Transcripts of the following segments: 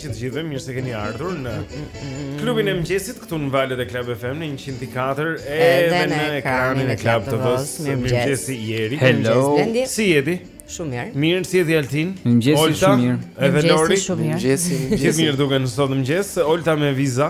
Që të gjithëve, mirë se keni ardhur në klubin e mëngjesit këtu në valët e Club FM në 104 edhe në ekranin e Club TV. Mirëmëngjesi Jeri. Hello. Si jeti? Shumë mirë. Mirë si jeti Altin? Mëngjesi shumë mirë. Edhe Lori. Mëngjesi. Gjithë mirë duken sot mëngjes. Olta me viza.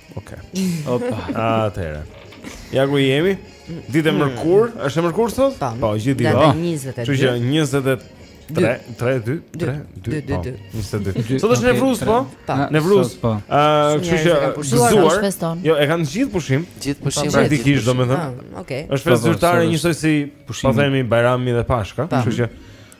Ok. Opa. Atëherë. Ja ku jemi. Ditë e hmm. mërkur, është e mërkur sot? Po, po gjithë ditën. Data 22. Kështu që 23 3 3 2 3 2 2 2 Sot është Nevruz po? po. Nevruz. Po. Ëh, kështu që gëzuar. Jo, e kanë gjithë pushim. Gjithë pushim po, praktikisht domethënë. Ah, okej. Është festë zyrtare njësoj si, po themi Bajrami dhe Pashka, kështu që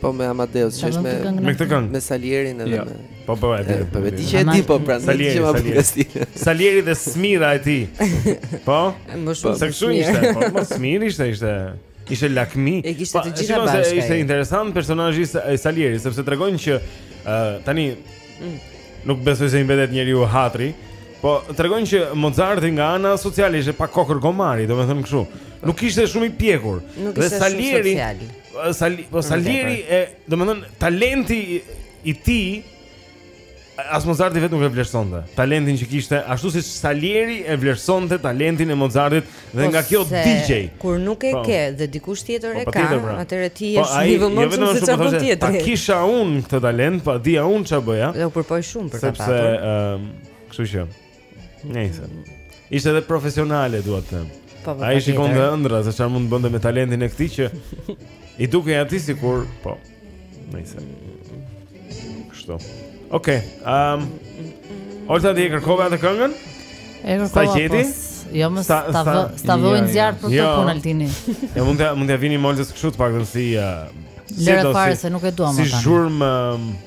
Po me Amadeus, që është me me këtë këngë. Me Salierin edhe jo. me. Po po atë. Po vetë që e di po pra Salieri, që Salieri. Salieri dhe smira e tij. Po? Më shumë. Sa kështu ishte, po më smirë ishte, ishte. Ishte lakmi. E kishte të gjitha bashkë. Ishte interesant personazhi i Salierit, sepse tregojnë që tani mm. nuk besoj se i mbetet njeriu hatëri. Po tregojnë që Mozarti nga ana sociale ishte pak kokërr gomari, domethënë kështu. Nuk ishte shumë i pjekur. Dhe Salieri Sali, po Salieri e, domethënë talenti i tij as Mozarti vetë nuk e vlerësonte. Talentin që kishte, ashtu siç Salieri e vlerësonte talentin e Mozartit dhe po nga kjo digjej. Kur nuk e po. ke dhe dikush tjetër po, e ka, pra. atëherë ti je shumë i vëmendshëm se çfarë bën tjetri. Ta kisha unë këtë talent, pa dija unë ça bëja. Dhe u përpoq shumë për ta patur. Sepse, ëm, kështu që Nëse. Ishte edhe profesionale, dua të them. Po, po, Ai po, shikonte ëndrra se çfarë mund të bënte me talentin e këtij që i dukej atij sikur, po. Nëse. Kështu. Okej. Okay, ehm um, Olta ti kërkove atë këngën? E kërkova. S'e gjete? Po, jo më s'ta s'ta vë, s'ta vë një zjarr për jo. të punë Altini. Ja mund të mund të vini molës kështu të paktën si uh, Lëre fare se nuk e duam ata. Si zhurmë ehm,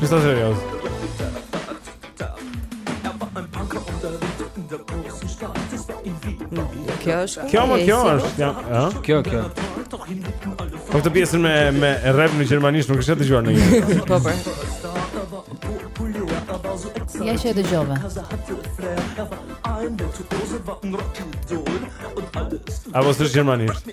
Qe sa serioze. Kjo është. Kjo më kjo është, ja, ë? Kjo kjo. Po këtë pjesën me me rap në gjermanisht nuk e kishe dëgjuar ndonjëherë. Po po. Ja që e dëgjova. Apo s'është gjermanisht?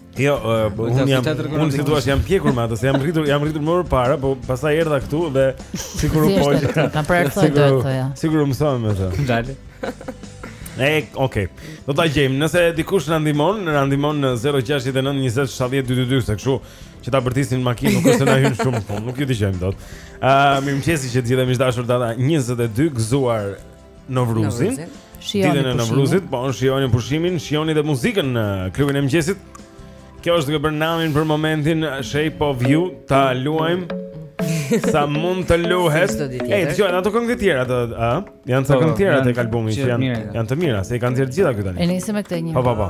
Jo, uh, unë jam unë si thua jam pjekur me atë, se jam rritur, jam rritur më parë, po pastaj erdha këtu dhe sikur u poqa. Kam parë këto do të thoja. Sikur u mësova me të. Dale. E, okay. Do ta gjejmë. Nëse dikush na ndihmon, na ndihmon në 069 20 70 222, se kështu që të bërtisni në makinë nuk është na hyn shumë në punë, nuk ju dëgjojmë dot. Ëm, uh, mirëmëngjesi që të gjithëve të dashur data 22 gëzuar Novruzin. Shijoni Novruzin, po shijoni pushimin, shijoni dhe muzikën në klubin e mëngjesit. Kjo është duke bërë namin për momentin Shape of You, ta luajmë. Sa mund të luhet? Ej, dëgjoj, ato këngë të tjera të, a? Janë ca këngë të tjera tek albumi që janë janë të mira, se i kanë nxjerrë të gjitha këto tani. E nisim me këtë një. Po, po, po.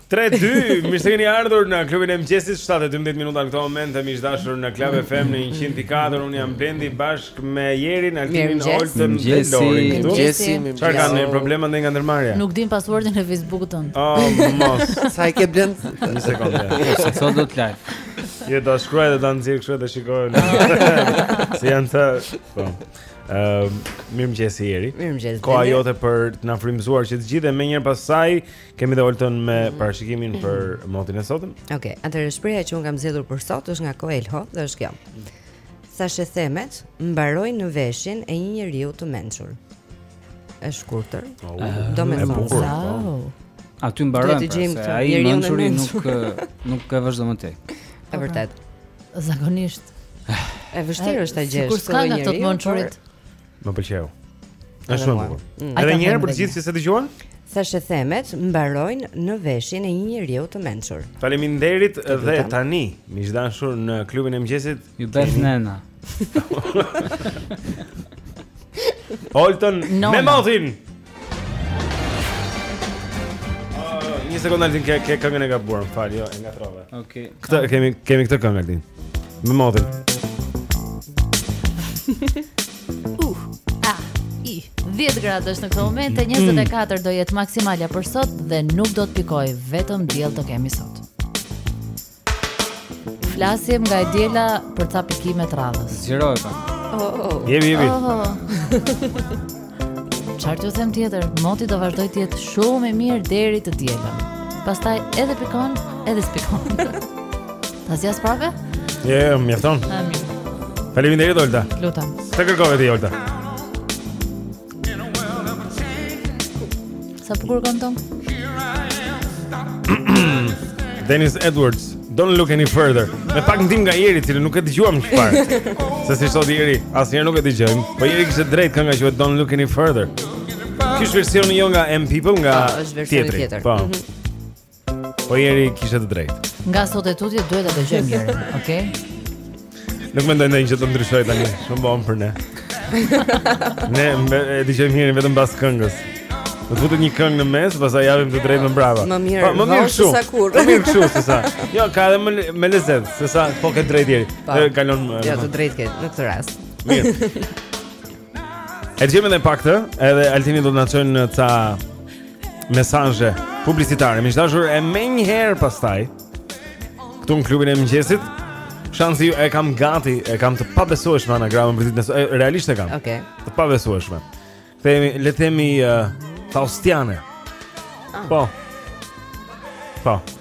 3-2, mirë se keni ardhur në klubin e mëngjesit 7 e 12 minuta në këto momente miq të dashur në Club FM në 104 Unë jam Blendi bashkë me Jerin, Altinin, Oltën dhe Lorin Mirëmëngjesi, mirëmëngjesi Ça kanë problem ato nga ndërmarrja? Nuk dinë passwordin e Facebook-ut tënd Oh, mos Sa e ke Blend? Një sekondë Se të do live Jo do shkruaj dhe do nxjerr kështu dhe shikojnë Si janë të Po Uh, mirëmëngjesi Jeri Mirëmëngjesi Koha jote për të na frymëzuar që të gjithë e me njëherë pastaj Kemi dhe Oltën me mm. parashikimin mm. për motin e sotëm. Okej, okay, atëherë shprehja që unë kam zgjedhur për sot është nga Coelho dhe është kjo. Thashethemet mbarojnë në veshin e një njeriu të mençur. E shkurtër. Oh, uh, domethënë. Wow. Po. Aty mbaron. Pra, ai i mençuri nuk nuk e vazhdon më tej. Është po, e vërtetë. Pra. Zakonisht. E vështirë është ta gjesh. Kur s'ka nga të mençurit. Më pëlqeu. Është shumë e bukur. Mm. Edhe një herë për të gjithë që s'e dëgjuan? Thashethemet mbarojnë në veshin e një njeriu të mençur. Faleminderit dhe tani, miq të dashur në klubin e mëngjesit, ju bësh nëna. Oltën me motin. Një sekondë Altin, ke, ke këngën e gabuar, më fal, jo, e ngatërrova okay. Këtë, kemi, kemi këtë këngë Altin Me motin Uh, a, i 10 gradë është në këto momente 24 mm. do jetë maksimalja për sot Dhe nuk do të pikojë vetëm diell do kemi sot Flasim nga e diela për ca pikime të radhës. Zero e kam. Oh, oh, oh. Jemi, jemi. Oh, oh. Çfarë t'ju them tjetër, moti do vazhdojë të jetë shumë i mirë deri të dielën. Pastaj edhe pikon, edhe s'pikon. Ta zja sprave? Je, yeah, mjafton. Faleminderit Olta. Lutem. Të kërkove ti Olta. Sa bukur këndon. Dennis Edwards, don't look any further. Me pak ndihmë nga Jeri, të cilin nuk e dëgjuam çfarë. Se siç thotë Jeri, asnjëherë nuk e dëgjojmë. Po Jeri kishte të drejtë kënga quhet don't look any further. Ky është versioni jo nga M People nga po, tjetri. Po. Mhm. Po Jeri kishte të drejtë. Nga sot e tutje duhet ta dëgjojmë Jerin, okay? Nuk mendoj ndonjë gjë të ndryshojë tani, shumë vonë për ne. ne me, e dëgjojmë Jerin vetëm pas këngës. Do të futet një këngë në mes, pastaj i japim të drejtën prapa. Më mirë, pa, po, më mirë kështu. Më mirë kështu se sa. Jo, ka edhe më me lezet, se sa po ke drejtë Jeri. Po. Kalon. Jo, të drejtë ke në këtë rast. Mirë. Edhe jemi dhe pakëz, edhe Altini do të na çojë në ca mesazhe publicitare. Miq të dashur e menjëherë pastaj. Këtu në klubin e mëngjesit. Shansin e kam gati, e kam të pabesueshme anagramën për ditën e sotme. Realisht e kam. Okej. Okay. Të pabesueshme. Themi, le të themi uh, Faustiane. Ah. Po. Po.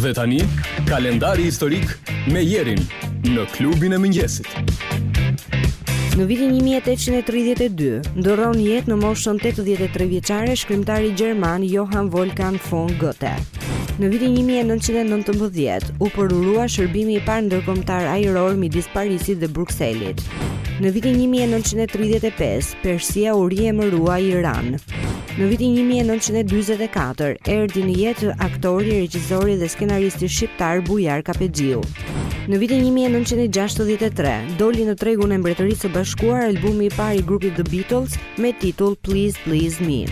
Dhe tani, kalendari historik me Jerin në klubin e mëngjesit. Në vitin 1832, ndërron jetë në moshën 83 vjeçare shkrimtari gjerman Johann Wolfgang von Goethe. Në vitin 1919, u përurua shërbimi i parë ndërkombëtar ajror midis Parisit dhe Brukselit. Në vitin 1935, Persia u riemërua Iran. Në vitin 1944, erdhi në jetë aktori, regjizori dhe skenaristi shqiptar Bujar Kapexhiu. Në vitin 1963, doli në tregun e Mbretërisë së Bashkuar albumi i parë i grupit The Beatles me titull Please Please Me.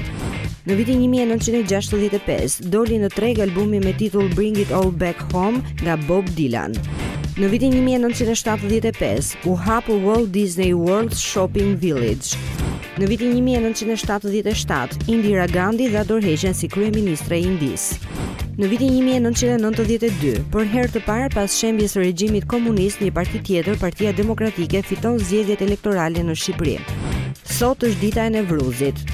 Në vitin 1965, doli në treg albumi me titull Bring It All Back Home nga Bob Dylan. Në vitin 1975, u hap Walt Disney World Shopping Village. Në vitin një mijë e nëntëqind e shtatëdhjetë e shtatë, Indira Gandhi dha dorëheqjen si kryeministre e Indisë. Në vitin një mijë e nëntëqind e nëntëdhjetë e dy, për herë të parë pas shembjes së regjimit komunist, një parti tjetër, Partia Demokratike, fiton zgjedhjet elektorale në Shqipëri. Sot është dita e Nevruzit.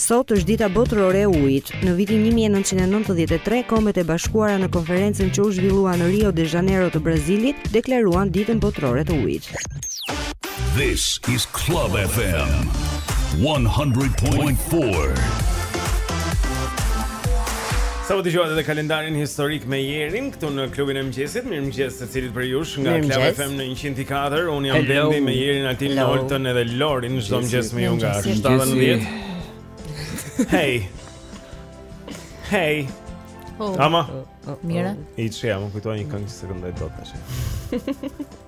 Sot është dita botërore e ujit. Në vitin 1993, Kombet e Bashkuara në konferencën që u zhvillua në Rio de Janeiro të Brazilit, deklaruan Ditën Botërore të Ujit. This is Club FM 100.4. Sapo dëgjuat edhe kalendarin historik me Jerin këtu në klubin e mëngjesit. Mirëmëngjes secilit prej jush nga Club FM në 104. Unë jam Blendi me Jerin Altinin Oltën edhe Lorin çdo mëngjes me ju nga 17. Hey. Hey. Oh. Ama. Oh, oh, oh. Mira. I çja, më kujtove një këngë që s'e këndoj dot tash.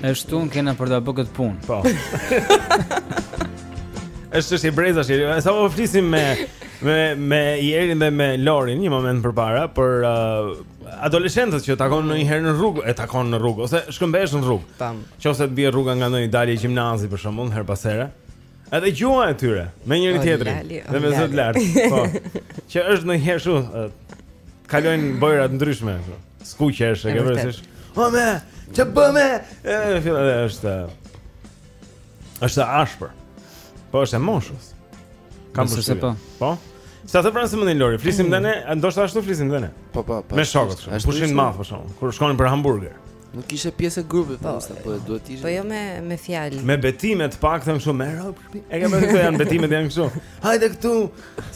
E kështu e kena për të bë këtë punë Po E kështu është i brezash kështu E sapo flisnim me Me, me Jerin dhe me Lorin një moment përpara Për uh, adoleshentët që takon ndonjëherë në rrugë E takon në rrugë Ose shkëmbehesh në rrugë Tam Që ose të bie rruga nga ndonjë dalje gjimnazi për shembull Herë pas here Edhe gjuha e tyre Me njëri-tjetrin Dhe me zë të lartë Po Që është ndonjëherë shumë Kalojnë bojrat ndryshme Skuqesh, e ke vërtetë. Po më, të bëmë. Është, është e ashpër. Po është e moshës. Kam përse po. Po. Sa të pranë sëmundin Lori, flisim mm. tani, ndoshta ashtu flisnim dhe ne. Po po po. Me shokët, pushin maf për shkakun, kur shkonin për hamburger. Nuk ishte pjesë e grupit, po, pastaj po duhet të ishte. Po jo me me fjalë. Me betime të paktën kështu me rob. E kam thënë se janë betime të janë kështu. Hajde këtu.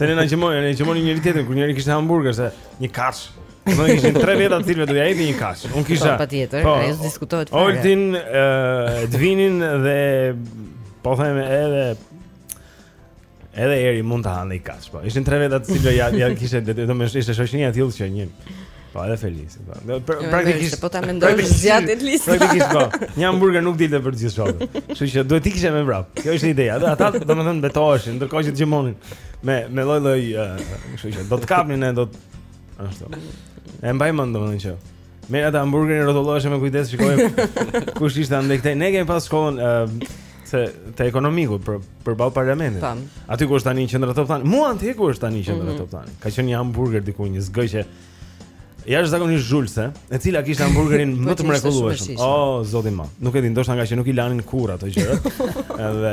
Se ne na gjëmonin, ne gjëmonim njëri tjetrin kur njëri kishte hamburger se një kafsh. Do të ishin tre veta të cilëve do ja jepje një kafsh. Unë po, kisha. Po patjetër, po, ajo s'diskutohet fare. Oltin, uh, Dvinin dhe po them edhe edhe Eri mund ta hanë kafsh. Po ishin tre veta të cilëve ja ja kishte domethënë ishte shoqëria e tillë që një Po edhe Feliz. Po. Jo, praktikisht po ta mendosh zgjatet lista. Praktikisht po. Një hamburger nuk dilte për gjithë shokët. Kështu që duhet të ikje me vrap. Kjo ishte ideja. Ata domethënë betoheshin ndërkohë që gjëmonin me me lloj-lloj, kështu që do të kapnin ne do të Ashtu. E mbaj mend domethënë që merrje atë hamburgerin rrotulloheshe me kujdes, shikoje kush ishte andej këtej. Ne kemi pas shkollën uh, se te ekonomiku për përballë parlamentit. Tan. Aty ku është tani qendra Toptani. Mu aty ku është tani qendra mm -hmm. Toptani. Ka qenë një hamburger diku një zgëq. Ja është zakonisht zhulse, e cila kishte hamburgerin po, më të mrekullueshëm. O oh, zoti më. Nuk e di, ndoshta nga që nuk i lanin kurrë ato gjëra. Edhe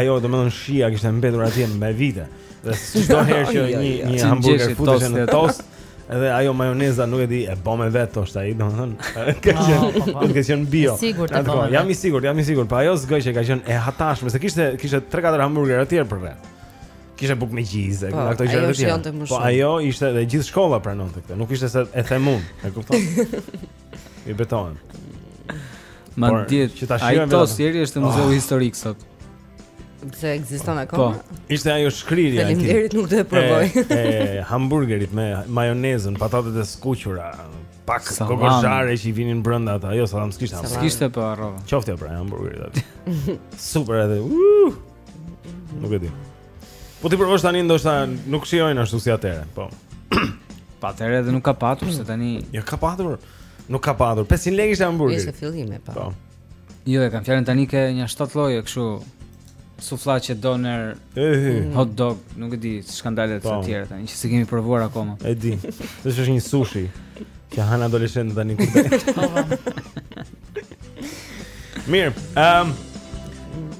ajo domethënë shija kishte mbetur atje me vite. Dhe çdo herë që një një hamburger futej në tost, edhe ajo majoneza nuk e di, e bënte vetë ai, domethënë. Ka qenë, po, po, po. ka qenë bio. Sigurisht, po. Jam i sigurt, jam i sigurt, po ajo zgëqe ka qenë e hatashme, se kishte kishte 3-4 hamburger aty për vetë. Kishte bukë me gjizë, po, ato gjëra të tjera. Po ajo ishte dhe gjithë shkolla e pranonte këtë, nuk ishte se e them unë, e kupton? Të betohem. Madje, ai tostieri është te muzeu ah. historik sot. Pse ekziston po, akoma? Po. Ishte ajo shkrirja. Faleminderit, nuk do e provoj. E hamburgerit me majonezën, patatet e skuqura, pak kokoshare që i vinin brenda ata. Jo, sallam s'kishte hamburger. S'kishte po harrova. Qofte pra hamburgerit aty. Super edhe. Uh! Nuk e di. Po t'i provosh tani ndoshta nuk shijojnë ashtu si atëre, po. Pa atëre edhe nuk ka patur si tani. Jo ka patur. Nuk ka patur. 500 lekë ishte hamburgeri. Ishte fillimi, po. Po. Jo, e kam fjalën tani ke një shtatë lloje kështu sufllaqe doner hot dog, nuk e di skandale të po. tjera tani që s'i kemi provuar akoma. E di. Dhe është një sushi që han adoleshentët tani kur. Mirë. Ehm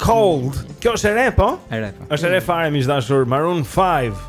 Cold. Kjo është e re, po? E re. Po. Është e re fare miq të dashur, Maroon 5.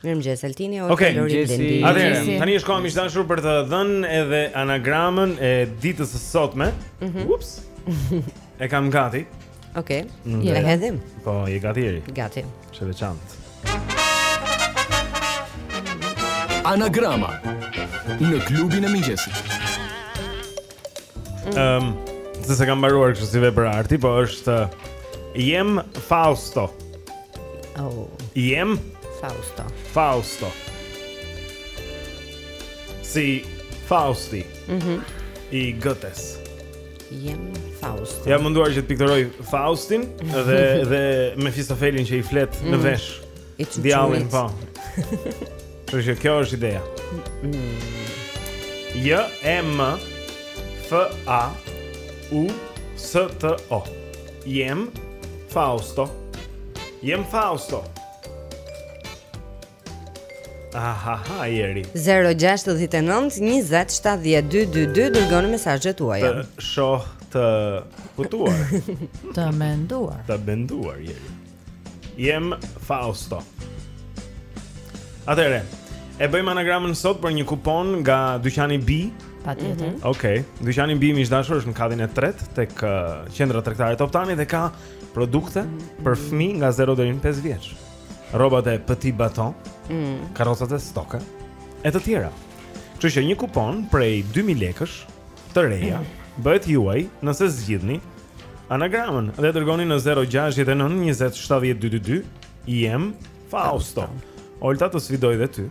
Mirëmëngjes Altini, Olga okay. Lori Blendi. Atëherë, tani është koha miq të dashur për të dhënë edhe anagramën e ditës së sotme. Mm -hmm. Ups. E kam gati. Okej. Okay. E hedhim. Po, je gati Jeri. Gati. Është e veçantë. Anagrama në klubin e mëngjesit. Ëm, mm. um, se s'e kam mbaruar kështu si vepër arti, po është Jem Fausto. Oh. Jem Fausto. Fausto. Si Fausti. Mhm. Mm I Gëtes. Jem Fausto. Jam munduar që të pikturoj Faustin dhe dhe Mefistofelin që i flet mm. në vesh. I çuçurit. Djallin, po. Kështu që kjo është ideja. J E M F A U S T O. Jem Fausto. Jem Fausto. Aha, ha, Jeri 069 20 70 222 Dërgoni mesazhet tuaja Të shoh të hutuar Të menduar Të menduar, Jeri Jem Fausto. Atëre, e bëjmë anagramën sot për një kupon nga dyqani B. Patjetër. Mm -hmm. Okej, okay. dyqani B miq të dashur është në katin e tretë tek uh, qendra tregtare Toptani dhe ka produkte mm -hmm. për fëmijë nga 0 deri në 5 vjeç. Rrobat e Petit Bateau, mm -hmm. karrocat e Stokke e të tjera. Kështu që një kupon prej 2000 lekësh të reja mm -hmm. bëhet i juaji nëse zgjidhni anagramën dhe e dërgoni në 069 20 70 222 jem Fausto. Olta të sfidoj dhe ty.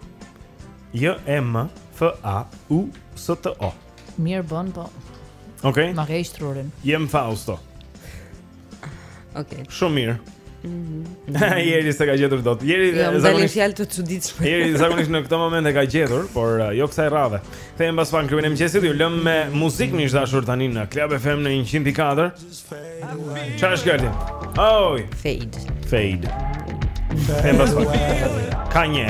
J E M F A U S T O. Mirë bën po. Okej. Okay. Ma ke trurin. Jem Fausto. Okej. Okay. Shumë mirë. Mhm. Jeri s'e ka gjetur dot. Jeri jo, zakonisht fjalë të çuditshme. Jeri zakonisht në këtë moment e ka gjetur, por uh, jo kësaj radhe. Kthehemi pas pak në klubin e mëngjesit, ju lëmë me muzikë miq të dashur tani në Club FM në 100.4. Çfarë shkëllim? Oj, fade. Fade. Kthehemi pas pak. Ka një.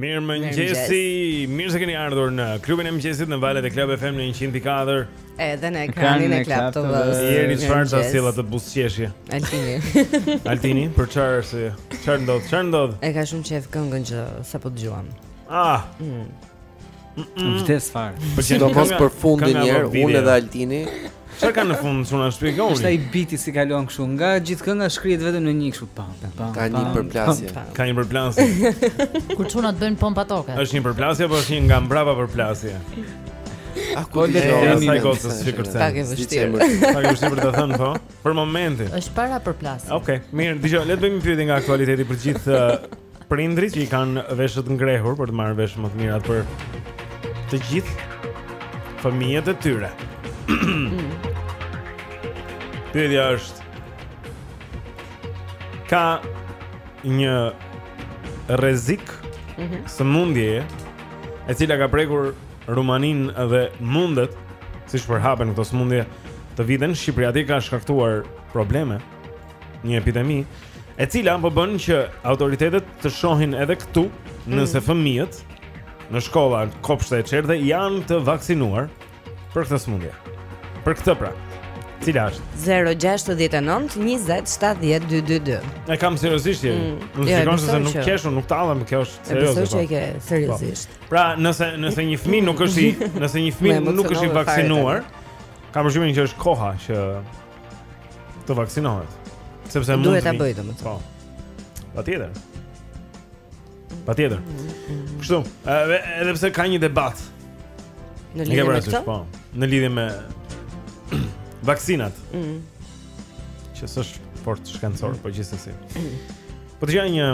Mirëmëngjesi, mirë se keni ardhur në klubin e mëngjesit në valët e Club FM në 100.4 Edhe në ekranin e Club TV-së Jeri çfarë të solla te buzëqeshja Altini Altini, për çarë është jo? Çarë ndodh, çarë ndodh E ka shumë qejf këngën që sapo dëgjuam Ah mm. Vdes fare. Po sidomos për fundin një herë unë dhe Altini. Çfarë ka në fund çuna shpjegoni? Është ai biti si kalon kështu, nga gjithë kënga shkrihet vetëm në një kështu pa. Ka një përplasje. Ka një përplasje. Kur çunat bëjnë pompa toke. Është një përplasje apo është një nga mbrapa përplasje? A ku le të jemi sa gocës që kërcen? Pak e vështirë. Pak e vështirë për të thënë po. Për momentin. Është para përplasjes. Okej, mirë, dëgjoj, le të bëjmë një pyetje nga aktualiteti për gjithë Prindërit që i kanë veshët ngrehur për të marrë vesh më të mirat për të gjithë fëmijët e tyre. Pyetja është ka një rrezik mm -hmm. sëmundjeje e cila ka prekur Rumaninë dhe mundet siç përhapen këto sëmundje të vijë te Shqipëria, atje ka shkaktuar probleme. një epidemi e cila po bën që autoritetet të shohin edhe këtu nëse mm. fëmijët në shkolla, kopshte e çerdhe janë të vaksinuar për këtë sëmundje. Për këtë pra. Cila është? 069 20 70 222. E kam seriozisht ti. Mm. Nuk jo, shikon se nuk qesh, nuk tallem, kjo është serioze. Besoj që e po. ke po. seriozisht. Pra, nëse nëse një fëmijë nuk është i, nëse një fëmijë nuk është i vaksinuar, kam përshtypjen që është koha që të vaksinohet. Sepse mund të duhet ta bëjë domethënë. Po. Patjetër. Patjetër. Kështu, edhe pse ka një debat në lidhje me këtë, po, në lidhje me vaksinat. Ëh. Mm. Që s'është fort shkencor, po gjithsesi. Po dëgjoja një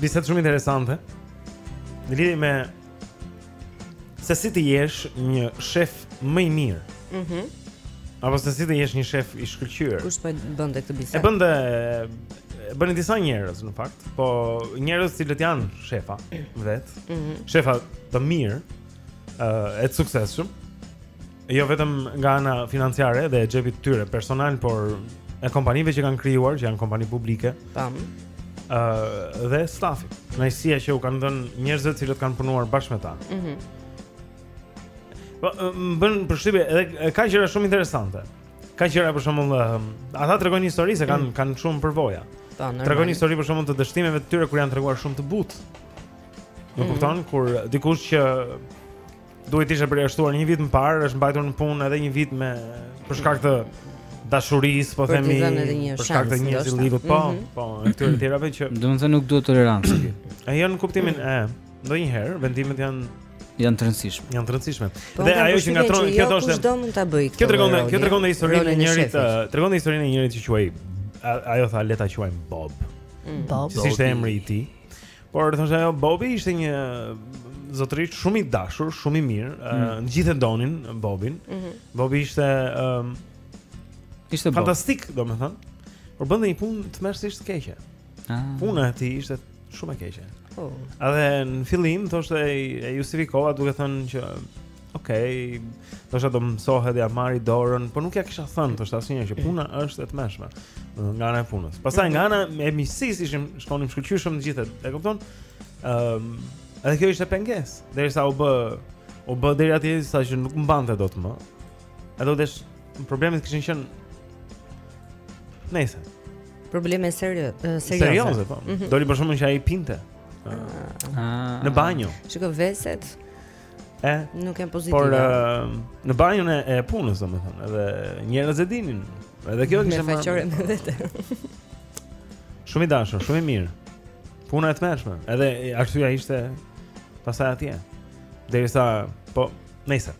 bisedë shumë interesante në lidhje me Se si të jesh një shef më i mirë. Mhm. Mm Apo se si të jesh një shef i shkëlqyer. Kush po bënte këtë bisedë? E bënte e bënin disa njerëz në fakt, po njerëz që janë shefa vetë. Mm -hmm. Shefa të mirë, ë, uh, e të suksesshëm. jo vetëm nga ana financiare dhe e xhepit të tyre personal, por e kompanive që kanë krijuar, që janë kompani publike. Tam. ë uh, dhe stafi. Kënaqësia që u kanë dhënë njerëzve të cilët kanë punuar bashkë me ta. Mhm. Mm po më bën përshtypje edhe ka gjëra shumë interesante. Ka gjëra për shembull, ata tregojnë histori se kanë mm. kanë shumë përvoja. Tregojnë histori për shembull të dështimeve të tyre kur janë treguar shumë të butë. Më mm. kupton kur dikush që Duhet të ishte përjashtuar një vit më parë, është mbajtur në punë edhe një vit më për shkak të dashurisë, po themi, për shkak të njerëzillëkut, po, mhm. po, e këtyre të tjerave që do të thënë nuk duhet tolerancë ti. Jo, në kuptimin që ndonjëherë vendimet janë janë të rëndësishme. Janë të rëndësishme. Po, dhe ajo që ngatron kjo, ajo thoshte. Çdo mund ta bëj këtë. Kjo tregon, kjo tregon historinë e njërit, tregon historinë e njërit që quhej ajo tha le ta quajmë Bob. Mm. Bob. Si ishte emri i tij? Por thoshte ajo Bobi ishte një zotëri shumë i dashur, shumë i mirë, mm. uh, të gjithë e donin Bobin. Mm -hmm. Bobi ishte um, ishte fantastik, Bob. domethënë. Por bënte një punë tmerrsisht të keqe. Ah. Puna e tij ishte shumë e keqe. Oh. Edhe në fillim thoshte e justifikova duke thënë që Okej. Okay. Thosha do mësohet do ia marrë dorën, por nuk ia kisha thënë, thoshte asnjëherë që puna është e tmerrshme nga ana e punës. Pastaj nga ana e miqësisë ishim shkonim shkëlqyshëm të gjithë, e kupton? Ëm, um, edhe kjo ishte pengesë, derisa u bë u bë deri atje sa që nuk mbante dot më. Edhe u desh problemet kishin qenë Nejse probleme serio, serioze. Serioze po. Mm -hmm. Doli për shkakun që ai pinte. Ah. Në banjo. Shiko veset. E? Nuk janë pozitive. Por uh, në banjën e, e punës, domethënë, edhe njerëz e dinin. Edhe kjo kishte një faqore me vete. Shumë i dashur, shumë i mirë. Puna e tmerrshme. Edhe arsyeja ishte pastaj atje. Derisa po, nejse.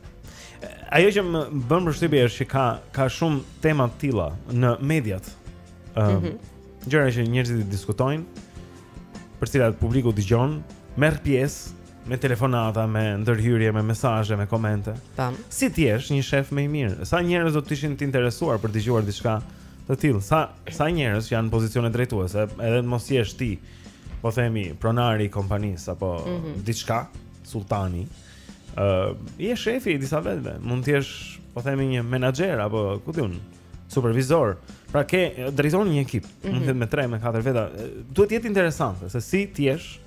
Ajo që më bën përshtypje është që ka ka shumë tema të tilla në mediat. Ëm, um, mm -hmm. gjëra që njerëzit diskutojnë, për cilat publiku dëgjon, merr pjesë me telefonata, me ndërhyrje, me mesazhe, me komente. Tam. Si të jesh një shef më i mirë? Sa njerëz do të ishin të interesuar për të dëgjuar diçka të tillë? Sa sa njerëz janë në pozicione drejtuese, edhe të mos jesh ti, po themi, pronari i kompanisë apo mm -hmm. diçka, sulltani. Ë, uh, je shefi i disa vetëve, mund të jesh, po themi, një menaxher apo ku di unë. Ëh, supervizor. Pra ke drejton një ekip, mm -hmm. mund të jetë me 3 me 4 veta. Duhet të jetë interesante se si të jesh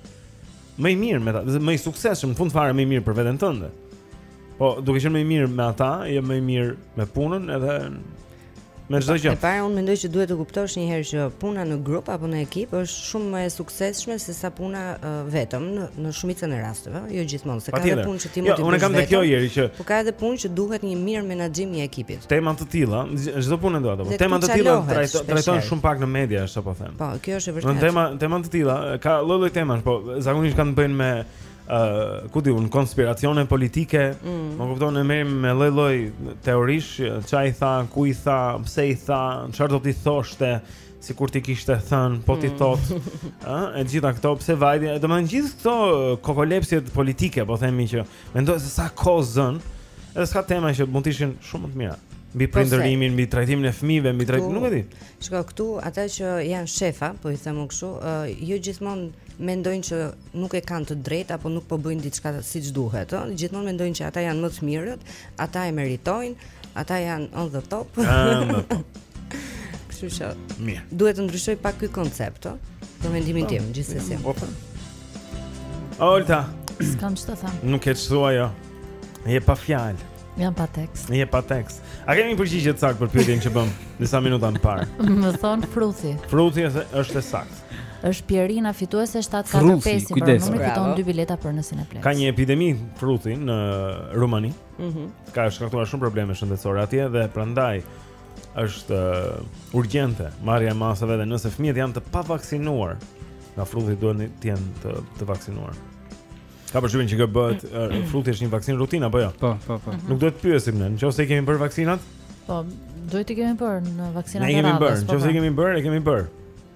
më i mirë me ta, më i suksesshëm në fund të fare më i mirë për veten tënde. Po, duke qenë më i mirë me ata, je më i mirë me punën edhe me çdo gjë. E para unë mendoj që duhet të kuptosh një herë që puna në grup apo në ekip është shumë më e suksesshme se sa puna uh, vetëm në, në shumicën e rasteve. Ëh, jo gjithmonë, se ka edhe punë që ti mund jo, të bësh. Unë kam te kjo, i bie që Po ka edhe punë që duhet një mirëmenaxhim i ekipit. Tema të tilla, çdo punë do ato. Po tema të tilla trajtohen shumë pak në media, ashtu po them. Po, kjo është e vërtetë. Në tema, tema të tilla ka lloj-lloj temash, po zakonisht kanë të bëjnë me ë, uh, ku di unë, konspiracione politike. Mm. Më kupton, ne merremi me lloj-lloj teorish, ça i tha, ku i tha, pse i tha, çfarë do t'i thoshte. sikur t'i kishte thënë, po t'i hmm. thotë, ë, të gjitha këto pse vajti, domethënë gjithë këto kokolepsjet politike, po themi që mendo se sa kohë zënë, edhe ka tema që mund të ishin shumë më të mira. Mbi po prindërimin, mbi trajtimin e fëmijëve, mbi trajtimin, nuk e di. Shiko këtu, ata që janë shefa, po i them unë kështu, ë, jo gjithmonë mendojnë që nuk e kanë të drejtë apo nuk po bëjnë diçka siç duhet, ë. Gjithmonë mendojnë që ata janë më të mirët, ata e meritojnë, Ata janë on the top. On the top. Kështu që. Mirë. Duhet të ndryshoj pak ky koncept, ëh. Në mendimin po, tim, gjithsesi. Po. po. Olta. S'kam ç'të them. Nuk e thua ajo. Je pa fjalë. Jam pa tekst. Je pa tekst. A kemi përgjigje të saktë për pyetjen që bëmë disa minuta më parë? Më thonë fruthi. Fruthi është e saktë. Është Pierina fituese 745 për numrin fiton dy bileta për në Cineplex. Ka një epidemi fruthi në Rumani. Mhm. Mm ka shkaktuar shumë probleme shëndetësore atje dhe prandaj është uh, urgjente marrja e masave dhe nëse fëmijët janë të pavaksinuar, nga fruthi duhet të jenë të, të vaksinuar. Kam përshtypjen që kjo bëhet uh, fruthi është një vaksinë rutinë apo jo? Po, po, po. Nuk duhet të pyesim ne, nëse i kemi bërë vaksinat? Po, duhet ta kemi bërë në vaksinat e radhës. Ne kemi bërë, po, nëse po. i kemi bërë, e kemi bërë.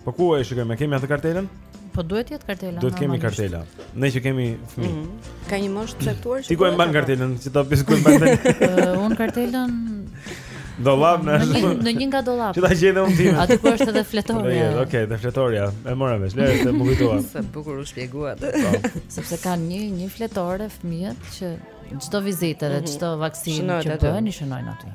Po ku e shikojmë? E kemi atë kartelën? Po duhet të jetë kartela. Duhet kemi kartelën. Ne që kemi fëmijë. Mm -hmm. Ka një moshë të caktuar si. Ti ku e mban kartelën? Si ta bësh ku e mban? Uh, unë kartelën Dollap në ashtu. Në një nga dollap. Që ta gjete unë tinë. Aty ku është edhe fletorja. Okej, okay, dhe fletorja. E mora vesh, lëre, të më kujtuat. Sa bukur u shpjeguat. Po. Sepse kanë një, një fletore fëmijët që çdo vizitë dhe mhm. çdo vaksinë që bëhen i shënojnë aty.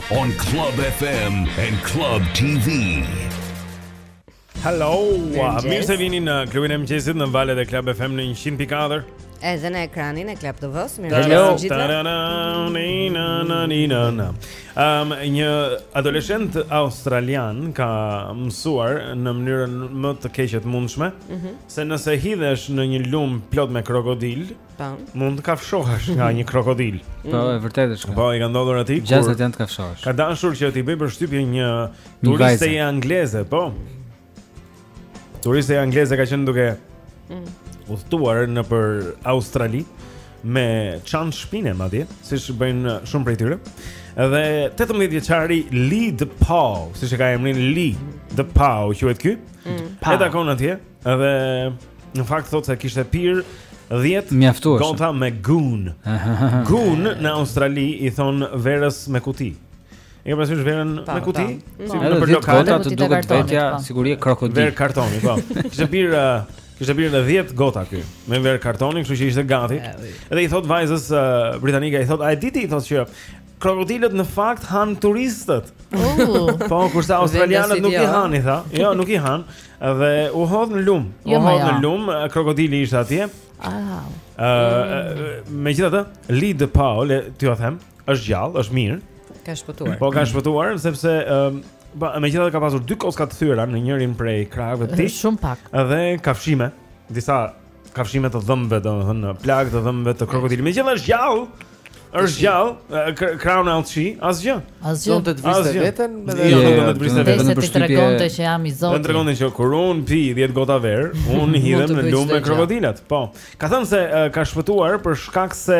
On Club FM and Club TV. Hello, mirë se vini në klubin e mëngjesit në valët e Club FM në 100.4. Edhe në ekranin e Club TV, mirë se vini gjithë. Ehm, një adoleshent australian ka mësuar në mënyrën më të keqe të mundshme mhm. se nëse hidhesh në një lum plot me krokodilë, Po. Mund të kafshohesh nga një krokodil. Po, e mm. vërtetë është. Po, i ka ndodhur atij. Gjasat janë të kafshohesh. Ka dashur që t'i bëjë përshtypje një turisteje angleze, po. Turistja angleze ka qenë duke mm. udhëtuar nëpër Australi me çantë shpine madje, siç bëjnë shumë prej tyre. Dhe 18 vjeçari Lee De Paauw, siç e ka emrin Lee De Paauw, quhet ky. Mm. E takon atje. Edhe në fakt thotë se kishte pirë 10 mjaftuar. Gota me goon. goon në Australi i thonë verës me kuti. E ke parë verën me kuti? Po. Si në lokale të duket vetja po. siguri e krokodil. Verë kartoni, po. Kishte pirë kishte pirë nja 10 gota ky me verë kartoni, kështu që ishte gati. Edhe i thotë vajzës britanike, i thotë, "A e di ti i thotë që Krokodilët në fakt hanë turistët. Uh, po, kurse australianët nuk i hanë i tha. Jo, nuk i hanë. Dhe u hodh në lum. Jo, u hodh në lum, krokodili ishte atje. Ah. Ëh, uh, megjithatë, Lee De Paauw, t'jua them, është gjallë, është mirë. Ka shpëtuar. Po ka shpëtuar sepse ëh um, Ba, megjithatë ka pasur dy koska të thyera në njërin prej krahëve të tij Shumë pak Dhe kafshime Disa kafshime të dhëmbëve, domethënë plagë të dhëmbëve të krokodilit. Megjithëse është gjallë, është gjallë, krahun, allçinë, asgjë. Asgjë. Donte të vriste veten, edhe jo, donte të vriste veten për përshtypje. Tregonte që jam i zot. Donte tregonte që kur unë pi 10 gota verë, unë hidhem në lumë me krokodilat. Po. Ka thënë se ka shpëtuar për shkak se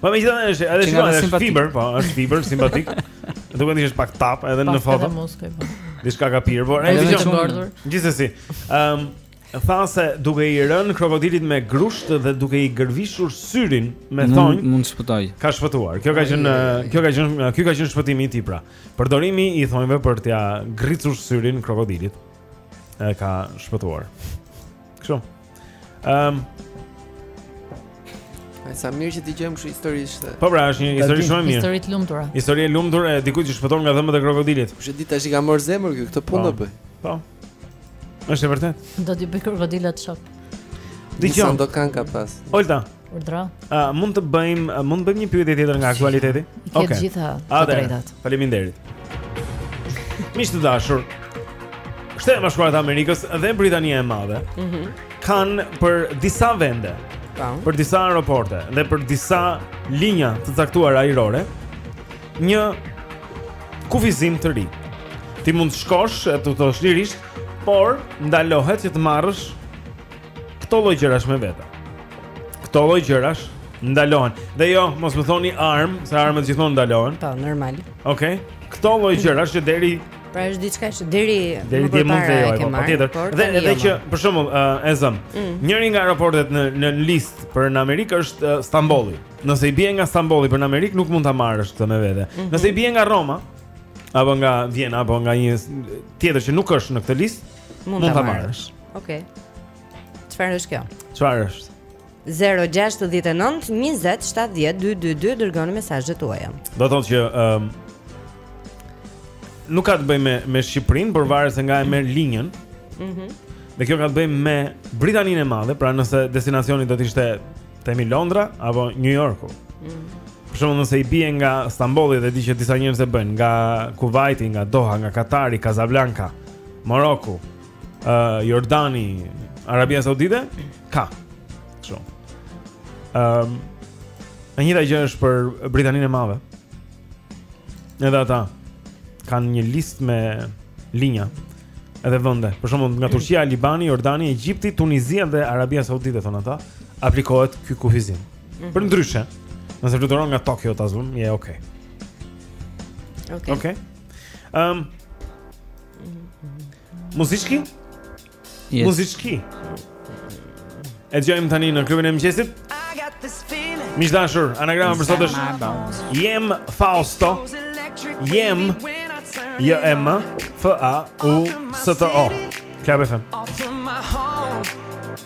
Po më gjithë është edhe shumë është simpatik. fiber, po, është fiber simpatik. Duket që është pak tapë edhe në foto. Po. Diçka ka pirë, por ai është ngordhur. Gjithsesi, ëm tha se duke i rënë krokodilit me grusht dhe duke i gërvishur syrin me thonj, mundi të shpëtojë. Ka shpëtuar. Kjo ka qenë, kjo ka qenë, ky ka qenë shpëtimi i tij pra. Përdorimi i thonjve për t'ia gërricur syrin krokodilit e ka shpëtuar. Kështu. Ehm. Um, Ai sa mirë që dëgjojmë kështu historish. Po pra, është një histori shumë e mirë. Histori të lumtura. Histori e lumtur e dikujt që shpëton nga dhëmbët e krokodilit. Kush e di tash i ka marrë zemër këtu këtë punë po. bëj. Po. Është e vërtetë. Do t'i bëj krokodilat shokë. Dikjon do kanë ka pas. Olta, Urdhro. Ë uh, mund të bëjmë uh, mund të bëjmë një pyetje tjetër nga aktualiteti? Okej. Okay. Të gjitha të drejtat. Faleminderit. Miq të dashur. Shtetet e Bashkuara të Amerikës dhe Britania e Madhe mm -hmm. kanë për disa vende, Ta. Po. për disa aeroporte dhe për disa linja të caktuara ajrore një kufizim të ri. Ti mund të shkosh e të udhëtosh lirisht, por ndalohet që të marrësh Këto lloj gjërash me vete. Këto lloj gjërash ndalohen. Dhe jo, mos më thoni armë, se armët gjithmonë ndalohen. Po, normal. Okej. Okay. Këto lloj gjërash që deri Pra është diçka që deri deri ti mund ta lejojë, po patjetër. Dhe edhe që për shembull, uh, e zëmë. Mm. Njëri nga aeroportet në në listë për në Amerikë është uh, Stambolli. Nëse i bie nga Stambolli për në Amerikë nuk mund ta marrësh këtë me vete. Mm -hmm. Nëse i bie nga Roma apo nga Vjena apo nga një tjetër që nuk është në këtë listë, Mund ta marrësh. Okej. Çfarë është kjo? Çfarë është? 069 20 70 222 Dërgoni mesazhet tuaja Do të thotë që um, Nuk ka të bëjë me, me Shqipërinë Por varet se nga e merr linjën mm -hmm. Dhe kjo ka të bëjë me Britaninë e Madhe Pra nëse destinacioni do të ishte themi Londra Apo New Yorku mm -hmm. Për shembull nëse i bie nga Stambolli Dhe di që disa njerëz e bëjnë Nga Kuvajti, nga Doha, nga Katari, Kazablanka mm Maroku, ë uh, Jordani, Arabia Saudite ka. Kështu. Ëm um, e njëjta gjë është për Britaninë e Madhe. Edhe ata kanë një listë me linja edhe vende. Për shembull, nga Turqia, Libani, Jordani, Egjipti, Tunizia dhe Arabia Saudite thonë ata, aplikohet ky kufizim. Mm -hmm. Përndryshe, nëse fluturon nga Tokyo ta zëmë, je okay. Okay. Okay. Ëm um, Muziçki? Yes. Muziçki. E dëgjojmë tani në klubin e mëngjesit. Miq të dashur, anagrama për sot është Jem Fausto. Jem J E M F A U S T O. Klab FM.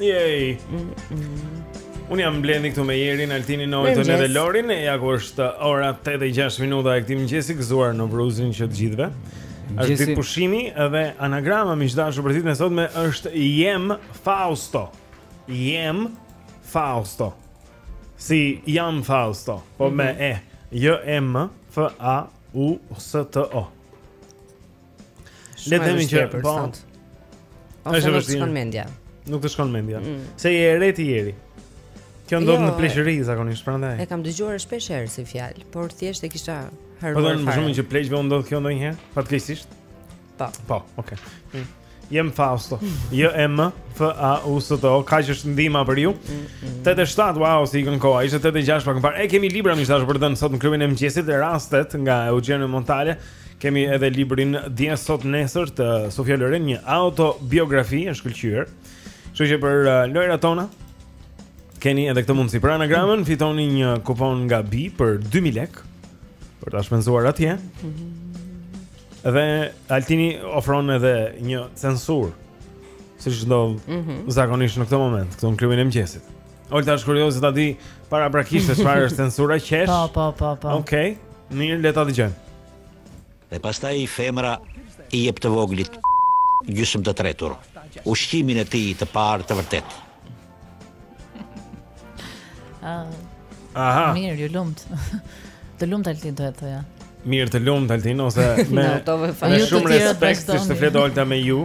Yay. Mm -mm. Unë jam blendi këtu me Jerin, Altinin, Oltën edhe Lorin. E ja ku është ora 8.6 minuta e këtij mëngjesi Gëzuar Nevruzin që të gjithëve është ditë pushimi edhe anagrama miq të dashur për ditën e sotme është Jem Fausto Jem Fausto Si jam Fausto Po me mhm. e J E M F A U S T O Le të themi që po. Është vështirë. Shkon mendja. Nuk të shkon mendja. Mm. Se je e re ti Jeri. Kjo ndodh jo, në pleqëri zakonisht prandaj. E kam dëgjuar shpesh herë si fjalë, por thjesht e kisha harruar. Po them shumë që pleqve u ndodh kjo ndonjëherë, fatkeqësisht. Po. Po, okay. Mm. Jem Fausto. J E M F A U S T O. Kaq është ndihma për ju. 87, mm, mm. wow, si ikën koha. Ishte 86 pak më parë. E kemi libra mëtash për të dhënë sot në klubin e mëngjesit Rastet nga Eugenio Montale. Kemi edhe librin Dje sot nesër të Sofia Loren, një autobiografi e shkëlqyer. Kështu që për uh, lojërat tona keni edhe këto mundësi. Për anagramën fitoni një kupon nga Bi për 2000 lekë për ta shpenzuar atje. Dhe Altini ofron edhe një censurë, siç ndodh zakonisht në këtë moment, këtu në klubin e mëngjesit. Olta është kurioze ta dijë paraprakisht se çfarë është censura qesh. Po, po, po, po. Okej. Okay. Mirë, le ta dëgjojmë. Dhe pastaj femra i jep të voglit gjysmë të tretur. Ushqimin e tij të parë të vërtetë. Ah. Aha. Mirë, ju lumtë. Të lumtë Altin do të thoja. Mirë, të lumtë Altin ose me me shumë respekt siç të flet Olta me ju.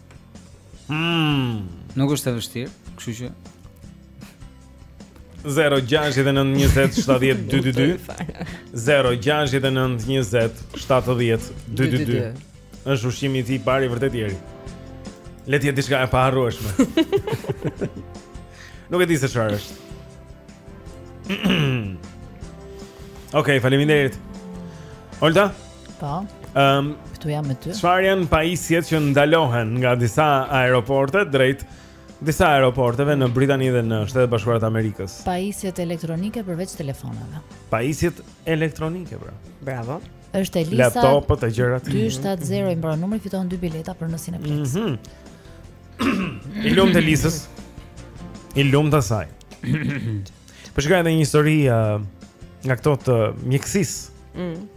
Hmm. Nuk është e vështirë, kështu që 0-6-9-20-7-10-2-2-2 0-6-9-20-7-10-2-2-2 është ushqimi i tij i parë i vërtetë Jeri Le të jetë diçka e paharrueshme Nuk e di se çfarë është Okej, okay, faleminderit. Olta, Po. Ëm, um, këtu jam me ty. Çfarë janë pajisjet që ndalohen nga disa aeroporte drejt disa aeroporteve në Britani dhe në Shtetet e Bashkuara të Amerikës? Pajisjet elektronike përveç telefonave. Pajisjet elektronike, pra. Bravo. Është Elisa. Laptopët e gjërat. 270 i mbaron numri fiton dy bileta për në Cineplexx. Mhm. Mm I lumtë Elisës. I lumtë asaj. Po shikoj edhe një histori uh, nga këto të mjekësisë. Mhm.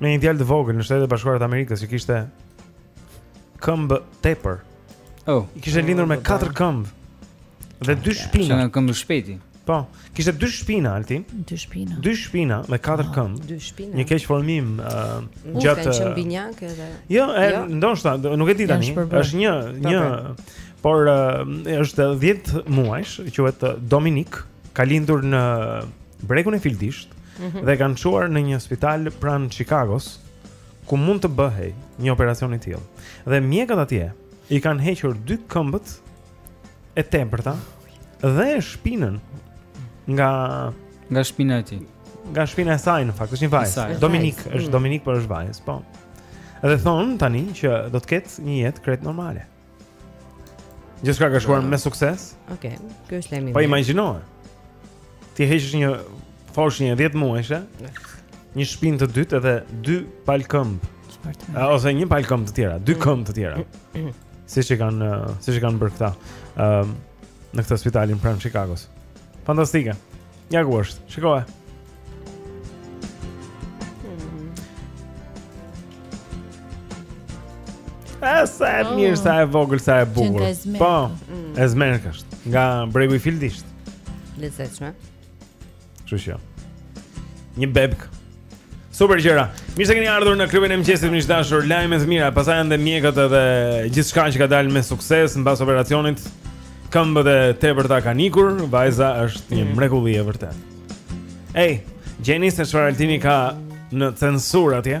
Me një djalë të vogël në Shtetet e Bashkuara të Amerikës që kishte këmbë tepër. Oh, kishte lindur me katër këmbë dhe dy shpina. Që në këmbë shpejti. Po, kishte dy shpina Altin. Dy shpina. Dy shpina me katër ah, këmbë. Dy shpina. Një keqformim uh, gjatë. Ka qenë binjak edhe. Jo, e, jo? ndoshta, nuk e di tani. Është një, një por uh, është 10 muajsh, quhet Dominik, ka lindur në Bregun e Fildisht mm -hmm. dhe kanë çuar në një spital pranë Chicagos ku mund të bëhej një operacion i tillë. Dhe mjekët atje i kanë hequr dy këmbët e tepërta dhe shpinën nga nga shpina e tij. Nga shpina e saj në fakt, është një vajzë. Dominik, është mm. Dominik por është vajzë, po. Dhe thonë tani që do të ketë një jetë krejt normale. Gjithçka ka shkuar me sukses. Okej, okay, ky është lajmi. Po imagjinoje. T'i heqësh një foshnjë 10 muajshe, një shpinë të dytë edhe dy palë këmbë. Çfarë? Ose një palë këmbë të tjera, dy mm. këmb të tjera. Siç e kanë, siç e kanë bërë këta. Ëm në këtë spitalin pranë Chicagos. Fantastike. Ja ku është. Shikoje. Ah, sa e oh. mirë, sa e vogël, sa e bukur. Po, mm. ezmerke është. Nga Bregu i Fildisht. Lezetshme. Kështu që. Një bebkë. Super gjëra. Mirë se keni ardhur në klubin e mëngjesit miq të dashur. Lajme të mira, pastaj janë dhe mjekët edhe gjithçka që ka dalë me sukses mbas operacionit. Këmbët e tepërta kanë ikur, vajza është një mm. mrekulli e vërtetë. Ej, Xheni, se çfarë Altini ka në censurë atje?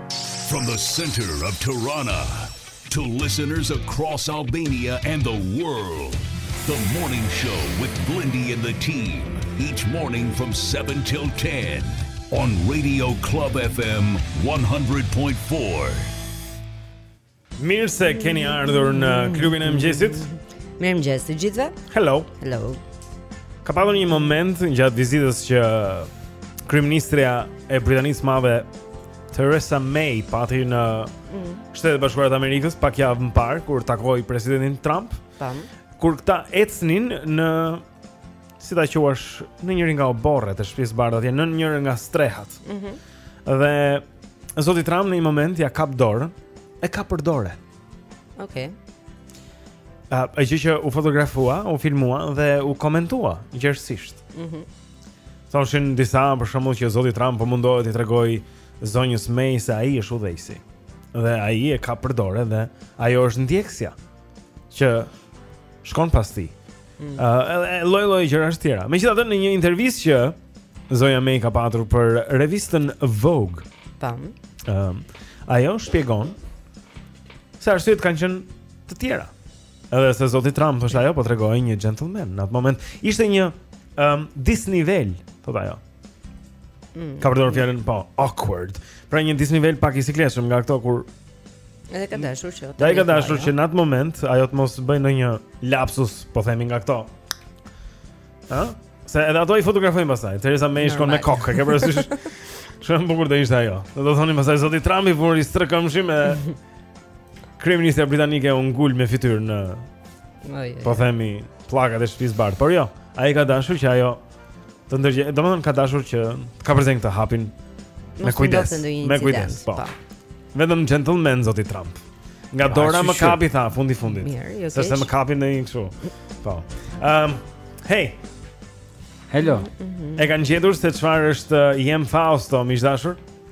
center of Tirana to listeners across Albania and the world. The morning show with Blindy and the team each morning from 7 till 10 on Radio Club FM 100.4. Mirë se keni ardhur në klubin e mëngjesit. Mirë mëngjes të gjithëve. Hello. Hello. Ka pasur një moment gjatë vizitës që kryeministrja e Britanisë së Madhe Theresa May pati në mm. Shtetet e Bashkuara të Amerikës pak javë më parë kur takoi presidentin Trump. Tam. Kur këta ecnin në si ta quash në njërin nga oborret e Shtëpisë së Bardhë atje në njërin nga strehët. Ëh. Mm dhe zoti Trump në një moment ia kap dorën, e kap për dore. Okej. Okay. Gjë që u fotografua, u filmua dhe u komentua gjerësisht. Ëh. Mm Thoshin disa për shembull që zoti Trump po mundohet t'i tregojë zonjës May se ai është udhëheqësi. Dhe ai e kap për dore dhe ajo është ndjekësja që shkon pas tij. Lloj lloj gjërash të tjera. Megjithatë në një intervistë që zonja May ka patur për revistën Vogue. Tam. Ëm um, ajo shpjegon se arsyet kanë qenë të tjera. Edhe se zoti Trump thoshte ajo po tregohej një gentleman në atë moment. Ishte një ëm um, disnivel, thotë ajo. Mm. Ka përdorur fjalën po awkward. Pra një disnivel pak i sikletshëm nga këto kur Edhe ka dashur që. Dhe ai ka dashur që në atë moment ajo të mos bëjë ndonjë lapsus, po themi nga këto. Ë? Se edhe ato i fotografojnë pastaj. Teresa May shkon me kokë, ke parasysh? Shumë bukur do ishte ajo. Do të thonin pastaj zoti Trump i vuri stërkëmbëshin e kryeministrja britanike u ngul me fytyrë në Po themi pllakat e shtëpisë bardhë. Por jo, ai ka dashur që ajo Të ndërgjë, domethënë ka dashur që ta kapërcejnë këtë hapin me kujdes, me kujdes, po. po. Vetëm gentleman zoti Trump. Nga dora më kapi tha fundi fundit. Mirë, jo. Sepse më kapi në një kështu. Po. Ehm, um, hey. Hello. Mm -hmm. E kanë gjetur se çfarë është uh, Jem Fausto, miq të dashur?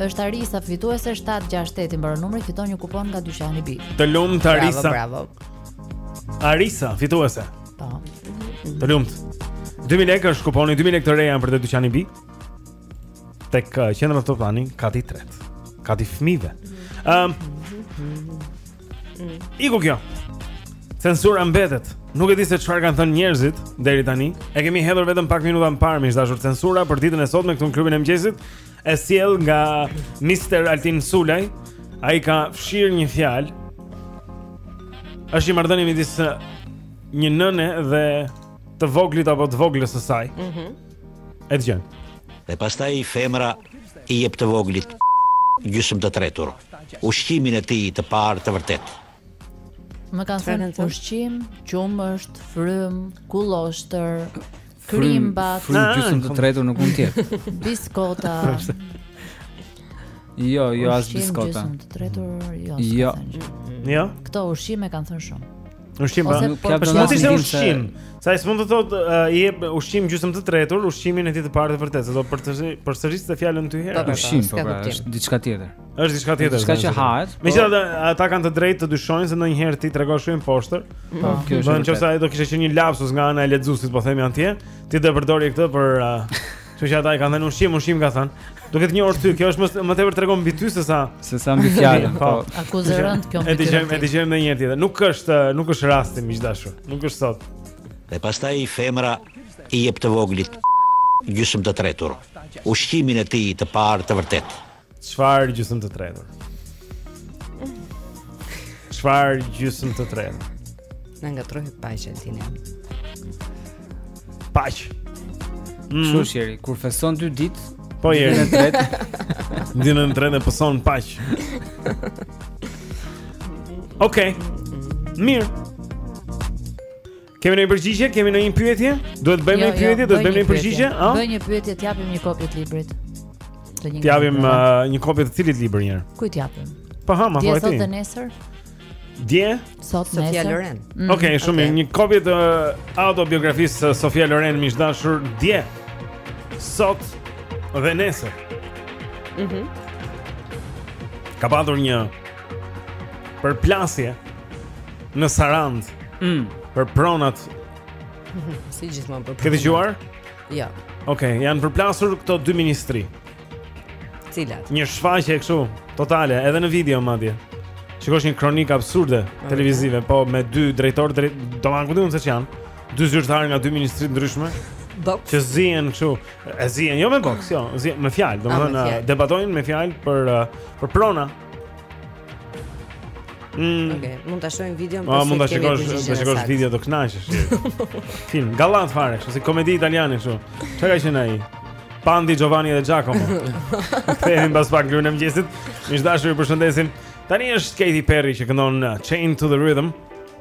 Është Arisa fituese 768 i mbaron numri, fiton një kupon nga dyqani Bi. Të lumt Arisa. Bravo, bravo. Arisa fituese. Po. Të lumt. 2000 lekë është kuponi, 2000 lekë të reja për te dyqani Bi. Tek uh, qendra Toptani, kati 3. Kati i fëmijëve. Ëm. Um, Mm. Iku kjo. Censura mbetet. Nuk e di se çfarë kanë thënë njerëzit deri tani. E kemi hedhur vetëm pak minuta më parë, miq të dashur censura për ditën e sotme këtu në klubin e mëngjesit. E sjellë nga Mr. Altin Sulaj. Ai ka fshirë një fjalë. Është një marrëdhënie midis një nëne dhe të voglit apo të voglës së saj. Mhm. Mm e dëgjojmë. Dhe pastaj femra i jep të voglit gjysmë të tretur. Ushqimin e tij të parë të vërtetë. Më kanë thënë ushqim, qumësht, frymë, kulloshtër, krimba, frymë ah, gjysmë të tretur nuk mund të jetë. Biskota. Jo, jo as biskota. Gjysmë të tretur, jo. Jo. Jo. Këto ushqim e kanë thënë shumë. Ushqim po. S'mund të ishte ushqim. Se s'mund të thotë uh, i jep ushqim gjysmë të tretur, ushqimin e tij të parë të vërtetë, se do përsëriste fjalën dy herë. Po, ushqim, po, pra, është diçka tjetër. Është diçka tjetër. Diçka që hahet. Po- Megjithatë ata kanë të drejtë të dyshojnë se ndonjëherë ti tregohesh shumë i poshtër. Po, po kjo është. Nëse ai do kishte qenë një lapsus nga ana e lexuesit, po themi atje, ti do e përdorje këtë për uh, Kështu që ata i kanë thënë ushqim, ushqim ka thënë. Duke të njohur ty, kjo është më më tepër tregon mbi ty se sa se sa mbi fjalën. Po. po. Akuzë e rëndë kjo. E dëgjojmë, e dëgjojmë një herë tjetër. Nuk është, nuk është rasti miq të dashur. Nuk është sot. Dhe pastaj femra i jep të voglit gjysmë të tretur. Ushqimin e tij të parë të vërtetë. Çfarë gjysëm të tretur? Çfarë gjysëm të tretur? Në ngatërrohet paçe tine Paçe mm. Kur njeriu, kur feson dy dit Po njeriu Në tretë Në në tretën e feston paçe Okej okay. Mirë Kemi një përgjigje, kemi ndonjë pyetje? Duhet të bëjmë jo, një jo, pyetje, duhet të bëjmë një përgjigje, a? Bëj një pyetje, të japim një kopje të librit. Të japim uh, një kopje të cilit libër njëherë? Kujt i japim? Po ha, ma thua ti. Dje sot dhe nesër? Dje? Sot nesër. Sofia Loren. Mm, Okej, shumë mirë. Një kopje të autobiografisë së Sofia Loren miq të dashur dje. Sot dhe nesër. Mhm. Ka patur një përplasje në Sarandë. Mm. Për pronat. si gjithmonë për. Ke dëgjuar? Jo. Okej, okay, janë përplasur këto dy ministri. Cilat? Një shfaqe kështu totale, edhe në video madje. Shikosh një kronikë absurde okay. televizive, po me dy drejtorë drejt, domethënë se janë dy zyrtarë nga dy ministri të ndryshme. Box. Që zihen kështu, e zihen jo me box, jo, zihen me fjalë, ah, domethënë debatojnë me fjalë për për prona. Mm. Ok, mund ta shohim videon pasi e kemi të gjithë në sajtë. A, mund ta shikosh, mund ta shikosh videon do kënaqesh, Film, gallatë fare, kështu, si komedi italiane, kështu. Ça ka qenë ai? Pandi, Giovanni dhe Giacomo. Kthehemi mbas pak në klubin e mëngjesit. Miq të dashur ju përshëndesim. Tani është Katy Perry që këndon uh, Chained to the Rhythm.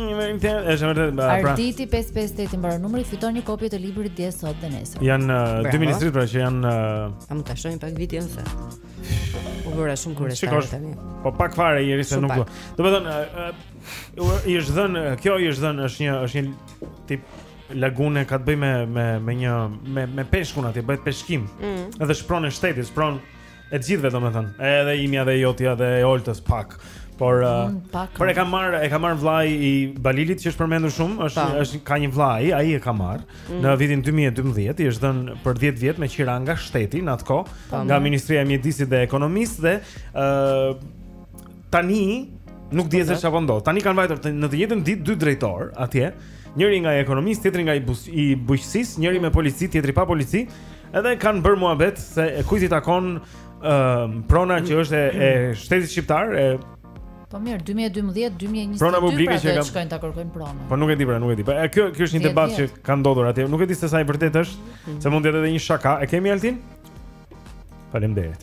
Është vërtet pra. Arditi 558 i mbaron numri, fiton një kopje të librit dje sot dhe nesër. Janë uh, dy ministritë pra që janë uh... A mund ta shohim pak videon se. U bëra shumë kureshtar tani. Po pak fare ieri se nuk. Domethënë uh, i është dhën, kjo i është dhënë është një është një tip lagune ka të bëjë me me me një me me peshkun atje, bëhet peshkim. Mm. Edhe është pronë e shtetit, është pronë E të gjithëve domethënë, edhe imja dhe jotja dhe e Oltës pak. Por uh, mm, pak, por e ka marrë, e ka marrë vllai i Balilit që është përmendur shumë, është pa. është ka një vllai, ai e ka marrë mm. në vitin 2012, i është dhënë për 10 vjet me qira nga shteti në atë kohë, nga Ministria e Mjedisit dhe Ekonomisë dhe ë uh, tani nuk dihet se çfarë po ndodh. Tani kanë vajtur në të njëjtën ditë dy drejtorë atje, njëri nga i ekonomisë, tjetri nga i, bus, i bujqësisë, njëri me polici, tjetri pa polici. Edhe kanë bërë muhabet se kujt i takon uh, prona që është e, e shtetit shqiptar, e Po mirë, 2012, 2022 prona publike pra ça kanë shkojnë ta kërkojnë pronën. Po nuk e di pra, nuk e di. Po kjo kjo është një debat që ka ndodhur atje. Nuk e di se sa i vërtetë është, mm. se mund të jetë edhe një shaka. E kemi Altin? Faleminderit.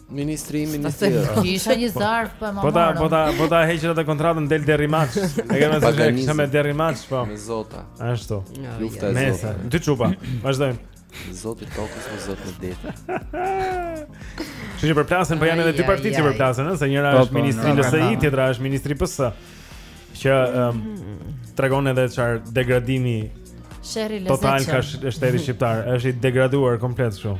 Ministri im ministri. Kisha një zarf po më. Po ta po ta po ta heq atë kontratën del derbi maç. E kemi thënë, kishim derbi maç po. Me zota. Ashtu. Lufta e zotave. Dy çupa. Vazdojmë. Zoti i tokës me zotin e detit. Që që përplasen, për po janë edhe dy partitë që përplasen, se njëra po, është po, ministri e LSI, tjetra është ministri e PS. Që um, tregon edhe çfarë degradimi total ka shteti shqiptar, është i degraduar komplet kështu.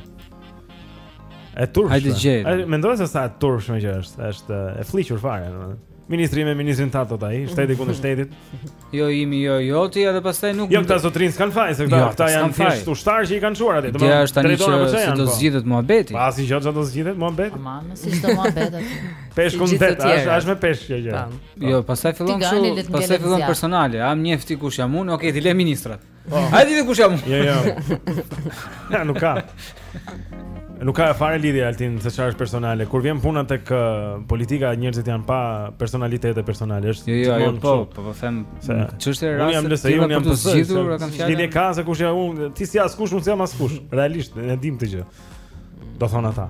E turpshme. Hajde gjej. Mendoj se sa e turpshme që është, është e flliqur fare, domethënë. Ministri me ministrin ta thotë ai, shteti kundër shtetit. Jo i imi, jo joti, edhe pastaj nuk Jo këta zotërinjtë s'kan faj, se këta jo, këta janë thjesht ushtarë që i kanë çuar atje, domethënë. Ja është tani që si do, po, zgjidhet muhabeti. Po asgjë s'do zgjidhet muhabeti. Aman, s'do muhabet aty. Peshku në det, as as me peshk kjo gjë. Jo, pastaj fillon kështu, pastaj fillon personale, a më njeh ti kush jam unë? Okej, ti le ministrat. Po. A di kush jam? Jo, jo. Ja, nuk ka. Nuk ka fare lidhje Aldin se çfarë është personale. Kur vjen puna tek politika, njerëzit janë pa personalitete personale. Është jo, jo, jo, po, po, po them se çështja e rastit. Unë jam lësë, unë jam të zgjidhur, e kam fjalën. Lidhje ka se kush jam unë, ti s'je askush, unë s'jam askush. Realisht, ne e dimë këtë gjë. Do thonë ata.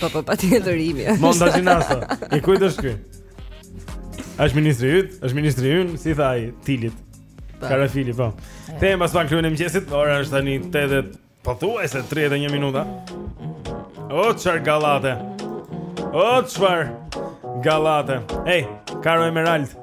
Po po patjetër i imi. Monda Gjinasto. I kujt është ky? Është ministri yt, është ministri ynë, si i tha ai Tilit. Po. Karafili, po. Jemi pas pak klubin e mëngjesit, ora është tani 8 pothuajse 31 minuta. O çfarë gallate. O çfarë gallate. Ej, Karo Emerald.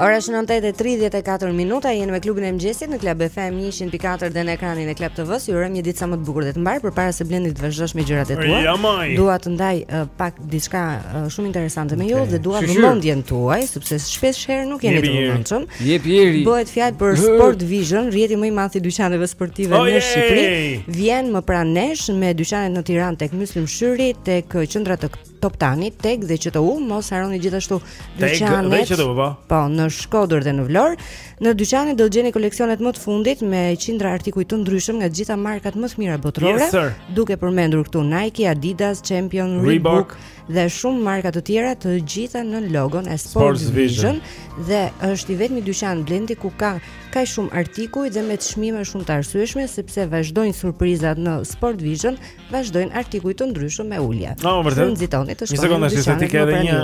Ora është 9 e 34 minuta, jemi me klubin e mëngjesit në Club FM 104 dhe në ekranin e Club TV-s. Ju urojmë një ditë sa më të bukur dhe të mbarë përpara se Blendi të vazhdosh me gjërat e tua. Dua të ndaj uh, pak diçka uh, shumë interesante me ju dhe dua vëmendjen tuaj, sepse shpesh herë nuk jeni të vëmendshëm. Jep jeri. Bëhet fjalë për Sport Vision, rrjeti më i madh i dyqaneve sportive oh, në Shqipëri. Vjen më pranë nesh me dyqanet në Tiranë tek Myslym Shyri, tek qendra të Toptani, TEG dhe QTU, mos harroni gjithashtu dyqanet. TEG dhe QTU, po. Po, në Shkodër dhe në Vlorë. Në dyqane do të gjeni koleksionet më të fundit me qindra artikuj të ndryshëm nga të gjitha markat më të mira botërore, yes, duke përmendur këtu Nike, Adidas, Champion, Reebok dhe shumë marka të tjera, të gjitha nën logon e Sport, Sport Vision, Vision dhe është i vetmi dyqan Blendi ku ka kaq shumë artikuj dhe me çmime shumë të arsyeshme sepse vazhdojnë surprizat në Sport Vision vazhdojnë artikuj të ndryshëm me ulje. No, ah, vërtet. Nxitoni të shkoni. Një sekondë, si ti ke edhe një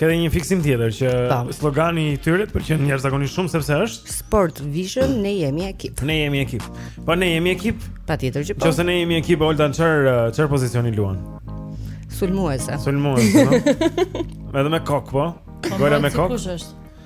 ke edhe një fiksim tjetër që pa. Po. slogani i tyre pëlqen jashtëzakonisht shumë sepse është Sport Vision ne jemi ekip. Ne jemi ekip. Po ne jemi ekip. Patjetër që po. Nëse ne jemi ekip Olta çfarë çfarë pozicioni luan. Sulmuese. Sulmuese, po. Edhe me kokë, po. po gola me kokë. Kush është?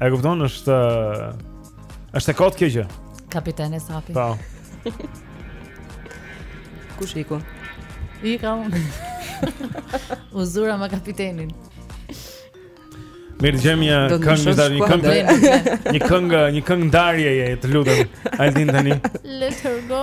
E kupton, është është e kot kjo gjë. Kapiteni e sapi. Po. Kush iku? Ika unë. U zura me kapitenin. Mirë, dëgjojmë një këngë një tani këngë një këngë një këngë ndarjeje të lutem Aldin tani Let her go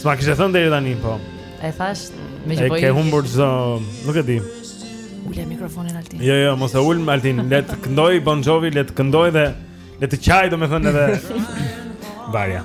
S'ma kishte thënë deri tani, po. E thash, me që po i... E ke humbur qdo... nuk e di. Ule mikrofonin Altin. Jo, jo, mos e ul më Altin. Le të këndoj Bon Jovi, le të këndoj dhe... Le të qaj, domethënë edhe... Barja.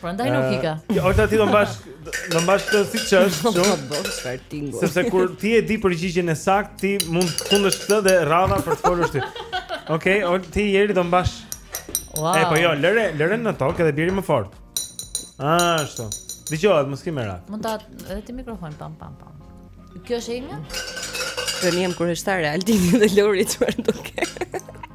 Prandaj nuk i ka. Jo, ata ti do mbash, do mbash këtë si ç'është, çu. Po do të shkar tingu. Sepse kur ti e di përgjigjen e saktë, ti mund të tundësh këtë dhe radha për të folur ti. Okej, okay, ti jeri do mbash. Wow. E po jo, lëre, lëre në tokë dhe bjeri më fort. Ashtu. Dëgjohet, mos ki merak. Mund ta edhe ti mikrofon pam pam pam. Kjo është e imja? Të njëm kur është tare, altin dhe lori që mërë duke.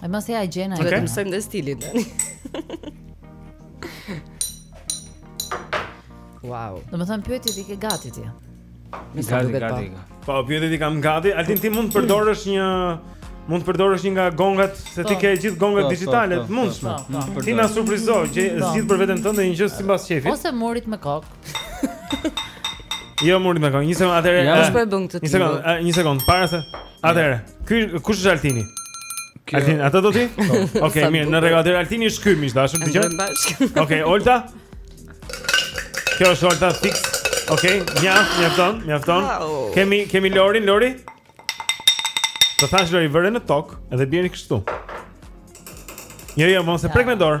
E mos ja gjen ai. Vetëm se ndë stilin tani. Wow. Do të them pyetjet i ke gati ti. Me sa duket po. Po pyetjet i kam gati. Altin ti mund të përdorësh një mund të përdorësh një nga gongat se ti po. ke gjithë gongat po, po, digjitale të mundshme. Ti na surprizo që zgjidh për veten tënde një gjë sipas qejfit. Ose murit me kokë. Jo murit me kokë. Një sekondë atëre. Ja, po bëj bën këtë. Një sekondë, një sekondë. Para se Atëherë, ky kush është Altini? Kjo... Altin, atë do ti? Po. Okej, okay, mirë, në rregull, atëherë Altini është ky miq të dashur, dëgjoje. Okej, okay, Olta. Kjo është Olta fiks. Okej, okay, ja, mjafton, mjafton. Wow. Kemi kemi Lorin, Lori. Të thashë Lori vëre në tokë edhe bjeri kështu. Jo, jo, mos e prek me dorë.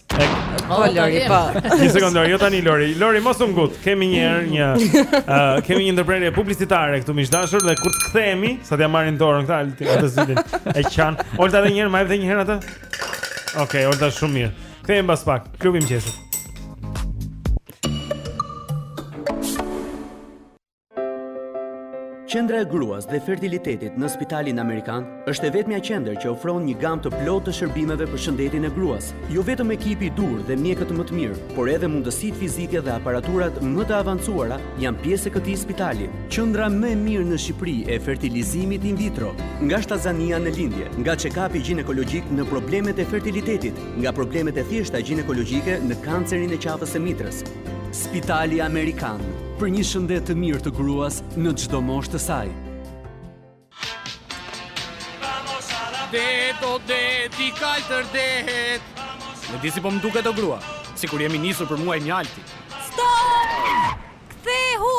Po Lori, po. Një sekondë Lori, jo tani Lori. Lori mos u ngut. Kemi një herë një ë kemi një ndërprerje publicitare këtu miq të dashur dhe kur të kthehemi, sa t'ia marrin dorën këta alti atë zilen. E qan. Olta edhe një herë, më edhe një herë atë. Okej, Olta shumë mirë. Kthehemi pas pak. Klubi i mëngjesit. Qendra e gruas dhe fertilitetit në Spitalin Amerikan është e vetmja qendër që ofron një gamë të plotë të shërbimeve për shëndetin e gruas. Jo vetëm ekipi i duhur dhe mjekët më të mirë, por edhe mundësitë fizike dhe aparaturat më të avancuara janë pjesë e këtij spitali. Qendra më e mirë në Shqipëri e fertilizimit in vitro, nga shtatzënia në lindje, nga check-upi gjinekologjik në problemet e fertilitetit, nga problemet e thjeshta gjinekologjike në kancerin e qafës së mitrës. Spitali Amerikan Për një shëndet të mirë të gruas në çdo moshë të saj. Det, o det, i kaltër det. Ndësi po më duket o grua, sikur jemi nisur për muaj mjalti. Stop! Kthehu!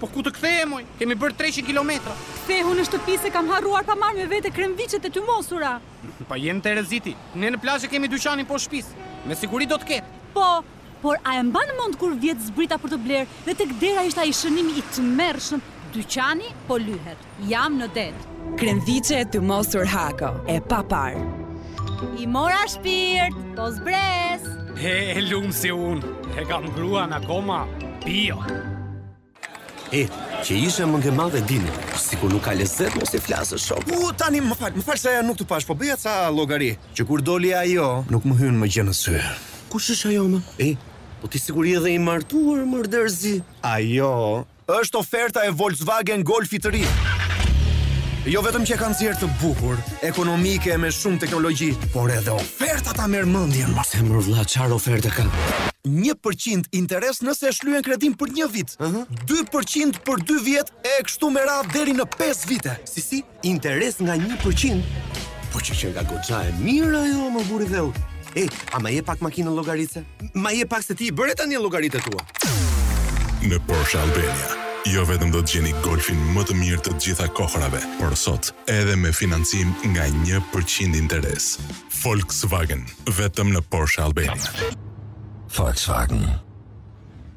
Po ku të kthehem, moj? Kemi bërë 300 kilometra. Kthehu në shtëpi se kam harruar pa marrë me vete kremviçet e tymosura. Pa hajde rezili. Ne në plazh e kemi dyqanin poshtë shpisë. Me siguri do të ketë. Po, Por a e mban mend kur vjet zbrita për të blerë dhe tek dera ishte ai shënimi i tmerrshëm dyqani po lyhet, jam në det. Kremviçe të tymosur Hako e pa parë. I mora, shpirt, po zbres. He, e lum si unë, e kam gruan akoma, bijo. E, që ishe mendjemadh edhe ti, sikur nuk ka lezet mos i flasë shok. U, tani më fal, më fal se ja nuk të pashë, po bëja ca llogari, që kur doli ajo, nuk më hyn më gjë në sy. Kush është ajo mër? E, po ti sikur je edhe i martuar mër derëzi. Ajo, është oferta e Volkswagen Golfit të ri. Jo vetëm që e kanë nxjerrë të bukur, ekonomik e me shumë teknologji, por edhe oferta ta merr mendjen. Pa hë mër vëlla çfarë oferte ka. 1% interes nëse e shlyen kredin për një vit. Uh -huh. 2% për 2 vjet e kështu me radhë deri në 5 vite. Si si, interes nga 1%. Po qe qenka goxha e mirë ajo mër burri i dheut. Ej, a ma jep pak makinën llogaritëse? Ma jep pak se ti i bëre tani llogaritë e tua. Në Porsche Albania, jo vetëm do të gjeni Golfin më të mirë të të gjitha kohërave, por sot edhe me financim nga një për qind interes. Volkswagen, vetëm në Porsche Albania. Volkswagen.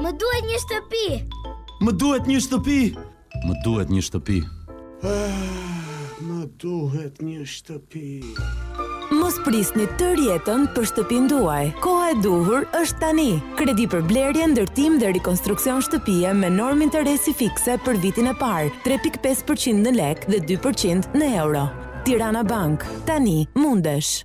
Më duhet një shtëpi. Më duhet një shtëpi. Më duhet një shtëpi. Ah, më duhet një shtëpi. Mos prisni tërë jetën për shtëpinë tuaj. Koha e duhur është tani. Kredi për blerje, ndërtim dhe rikonstruksion shtëpie me normë interesi fikse për vitin e parë, 3.5% në lek dhe 2% në euro. Tirana Bank, tani mundesh.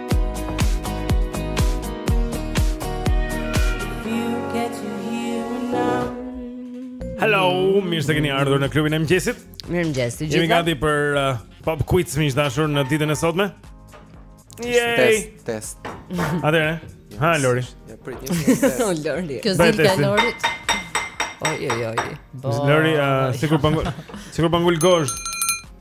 Hello, mirë se keni ardhur në klubin e mëngjesit. Mirëmëngjesi të gjithë. Jemi gati për uh, pop quiz miq të dashur në ditën e sotme. Yay! Test, test. Atëherë. Ha Lori. Ja prit një test. Lori. Kjo zilka Lorit. Oj oj oj. Lori, uh, sikur po sikur po ngul gozhdë.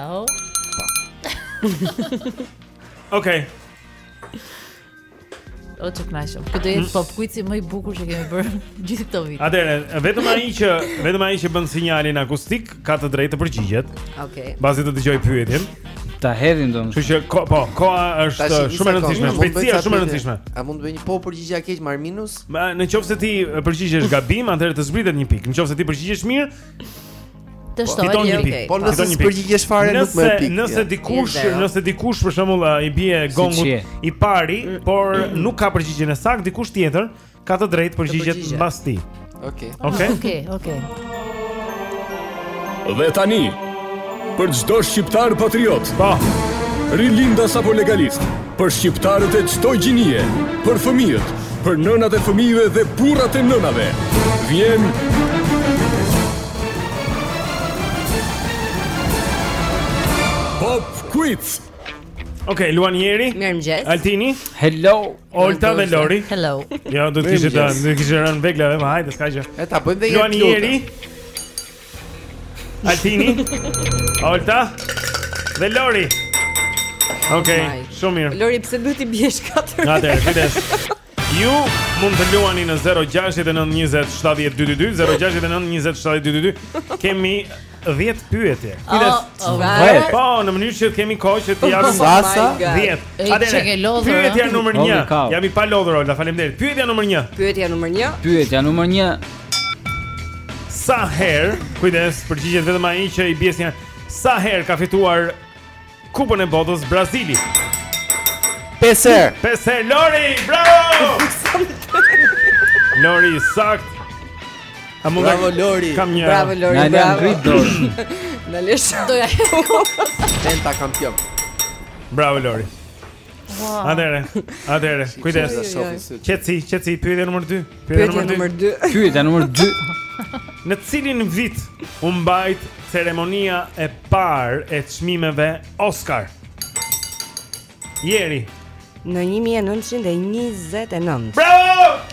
Oh. Okej. O të kënaqem. Ky do jetë pop quiz më i bukur që kemi bërë gjithë këto vite. Atëherë, vetëm ai që vetëm ai që bën sinjalin akustik ka të drejtë të përgjigjet. Okej. Okay. Pasi të dëgjojë pyetjen. Ta hedhim domun. Kështu që ko, po, koha është shumë e rëndësishme, shpejtësia është shumë e rëndësishme. A mund të bëj një po përgjigje keq marr minus? Në qoftë se ti përgjigjesh gabim, atëherë të zbritet një pikë. Në qoftë se ti përgjigjesh mirë, Të po, shtohet një pikë. Po nëse s'përgjigjesh fare nuk merr pikë. Nëse dikush, nëse dikush për shembull i bie gongut i pari, mm. por mm. nuk ka përgjigjen e saktë, dikush tjetër ka të drejtë përgjigjet mbas tij. Okej. Okej. Okej, okej. Dhe tani për çdo shqiptar patriot. Po. Rilindas apo legalist? Për shqiptarët e çdo gjinie, për fëmijët, për nënat e fëmijëve dhe burrat e nënave, vjen Pop Quiz. Ok, luan Jeri Mirëmëngjes. Altini Hello Olta dhe Lori Hello Ja, jo, do t'i kishit, t'i kishit rënë veglave, ma hajde, s'ka gjë E ta bëjmë dhe jetë Luan Jeri Altini Olta Dhe Lori Okej, okay, shumë mirë Lori, pse duhet t'i biesh 4 Nga të e, kujdes Ju mund të luani në 069-2722 069-2722 Kemi 10 pyetje Kujdes oh, oh, right. Po, në mënyrë që të kemi kohë që t'i japim Sasa 10 Atëherë, pyetja numër 1 Jam i palodhur, Olta, faleminderit Pyetja numër 1 Pyetja numër 1 Pyetja numër 1 Sa herë, kujdes, përgjigjet vetëm ai që i bie sinjal. Sa herë ka fituar Kupën e Botës Brazili? Pesë herë. Pesë herë Lori, bravo! Lori saktë. A mund bravo ta... Lori. Kam një. Bravo Lori, Na bravo. Na ngriti dorën. Na lesh doja. Penta kampion. Bravo Lori. Wow. Atëherë, atëherë, kujdes. Qetësi, qetësi, pyetja numër 2. Pyetja numër 2. Pyetja numër 2. Në cilin vit u mbajt ceremonia e parë e çmimeve Oscar? Jeri. Në 1929. Bravo!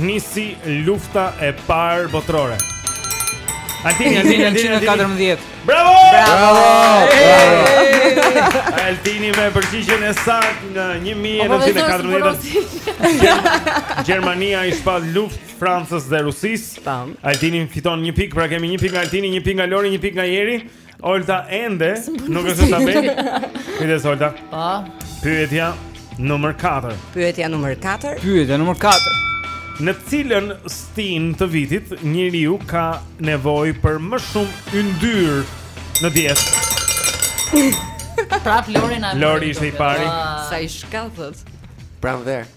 Nisi lufta e parë botërore. Altini, Altini, Altini, Altini. 14. Bravo! Bravo! Altini me përgjigjen e saktë në 1914. Gjermania i shpall luftë Francës dhe Rusisë. Tam. Altini fiton një pikë, pra kemi një pikë nga Altini, një pikë nga Lori, një pikë nga Jeri. Olta ende nuk është në tabelë. Kujdes Olta. Po. Pyetja numër 4. Pyetja numër 4. Pyetja numër 4. Në cilën stinë të vitit njeriu ka nevojë për më shumë yndyrë në dietë? Prapë Lori na. Lori ishte i pari. Sa i shkathët. Pranverë.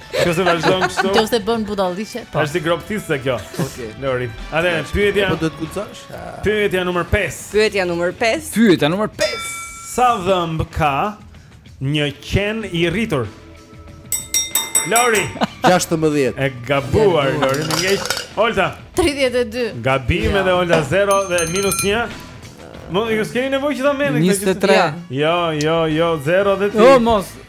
Kjo se vazhdon kështu. Kjo se bën budalliqe. Po. Është si groptisë kjo. Okej. Okay. Lori. Atëherë pyetja. Po do të guxosh? Pyetja numër 5. Pyetja numër 5. Pyetja numër 5. Sa dhëmbë ka një qen i rritur? Lori. 16. E gabuar Lori, më ngej. Olta. 32. Gabim edhe Olta 0 dhe minus 1. Mund të keni nevojë që ta merrni këtë. 23. Jo, jo, jo, 0 dhe 3. Jo, mos.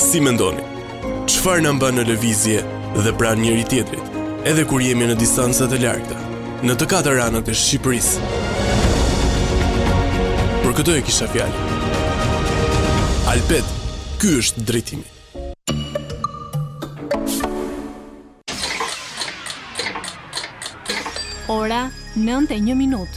Si mendoni? Çfarë na mban në lëvizje dhe pranë njëri tjetrit, edhe kur jemi në distancat e largëta, në të katër anët e Shqipërisë? Për këto e kisha fjalën. Alpet, ky është drejtimi. Ora 9:01 minutë.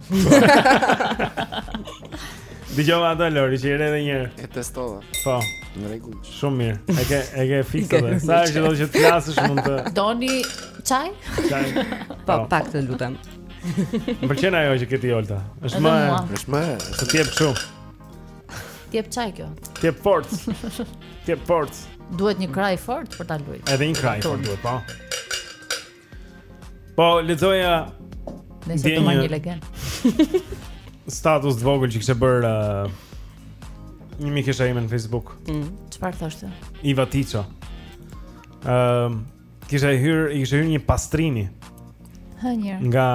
Dëgjova ato Lori, që i re edhe një herë E testova Po Në rregull Shumë mirë E ke, e ke fiksuar Sa herë që do që të flasësh mund të Doni çaj? Çaj Po, po. pak të lutem Më pëlqen ajo që ke ti Olta është më e është më e është të jep shumë Të jep çaj kjo Të jep fort Të jep fort Duhet një krah i fortë për ta lujt Edhe një krah i fortë duhet, po Po, lexoja Nëse do të marrë një legen Status të vogël që kishte bërë uh, Një mikesha ime në Facebook mm. Çfarë thoshte? Iva Tiço uh, ehm, Kishte hyrë I kishte hyrë një pastrimi Hë njërë Nga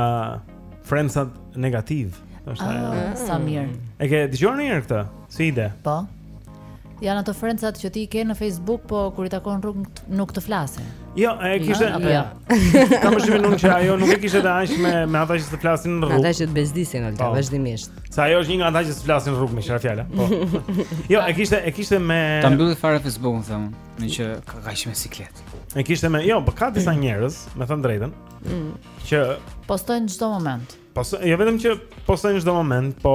frensat negativ Ah, sa mirë E ke dëgjuar ndonjëherë këtë? Si ide? Po Janë ato frencat që ti ke në Facebook, po kur i takon në rrugë nuk të flasin. Jo, e kishte. Ja. Kam përshtypjen që ajo nuk e kishte të aq me me ata që të flasin në rrugë. Ata që të bezdisin atë po. vazhdimisht. Se ajo është një nga ata që të flasin në rrugë me çfarë fjala. Po. Jo, e kishte e kishte me Ta mbylli fare Facebook-un them, meqë ka kaq me siklet. E kishte me, jo, po ka disa njerëz, me thënë të drejtën, mm. që postojnë çdo moment. Po, jo vetëm që postojnë çdo moment, po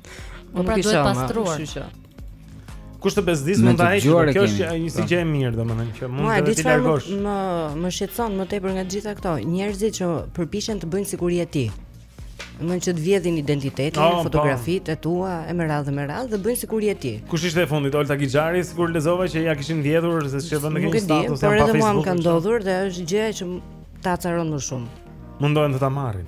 Po pra duhet pastruar. Kështu që. Kush të bezdis mund ta heqësh, kjo është një si po. gjë e mirë domethënë që mund t'i largosh. Mua më shqetëson më tepër nga të gjitha këto, njerëzit që përpiqen të bëjnë sikur je ti. Domethënë që të vjedhin identitetin, oh, fotografitë e tua e me radhë me radhë dhe bëjnë sikur je ti. Kush ishte e fundit Olta Gixhari, sikur lexova që ia kishin vjedhur se ç'e kishte vënë në status apo Facebook. Nuk e di, por edhe mua më ka ndodhur dhe është gjë që të acaron më shumë. Mundohen të ta marrin.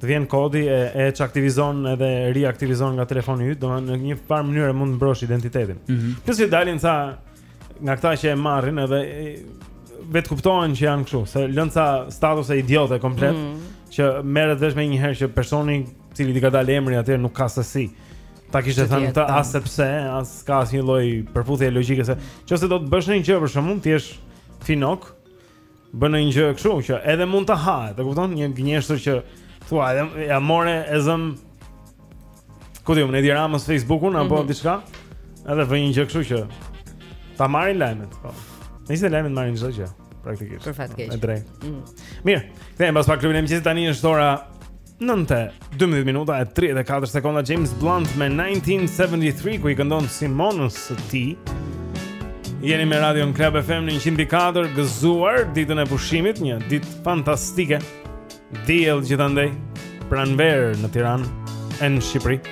Të vjen kodi e e çaktivizon edhe riaktivizon nga telefoni yt, domethënë në një farë mënyre mund të mbrosh identitetin. Mm -hmm. Plus që dalin ca nga këta që e marrin edhe vetë kuptohen që janë kështu, se lënë ca statuse idiote komplet mm -hmm. që merret vesh me një herë që personi i cili i ka dalë emri atje nuk ka se si ta kishte thënë këtë sepse s'ka asnjë lloj përputhje logjike se nëse do të bësh një gjë për shembull të jesh finok Bën një gjë kështu që edhe mund të hahet, e kupton? Një gënjeshtër që thua, ia more e zëmë, ku di unë, Edi Ramës Facebookun apo mm -hmm. diçka. Edhe vë një gjë kështu që ta marrin lajmet, po. Nëse lajmet marrin çdo gjë, praktikisht. Për fat keq. Është drejt. Mm. Mirë, kthehemi pas pak në klubin e mëngjesit tani është ora Nënte, 12 minuta e 34 sekonda James Blunt me 1973 ku i këndon Simonës së tij Jeni me radion Klab FM në 104 gëzuar ditën e pushimit Një ditë fantastike Diell gjithandej Pranverë në Tiranë E në Shqipëri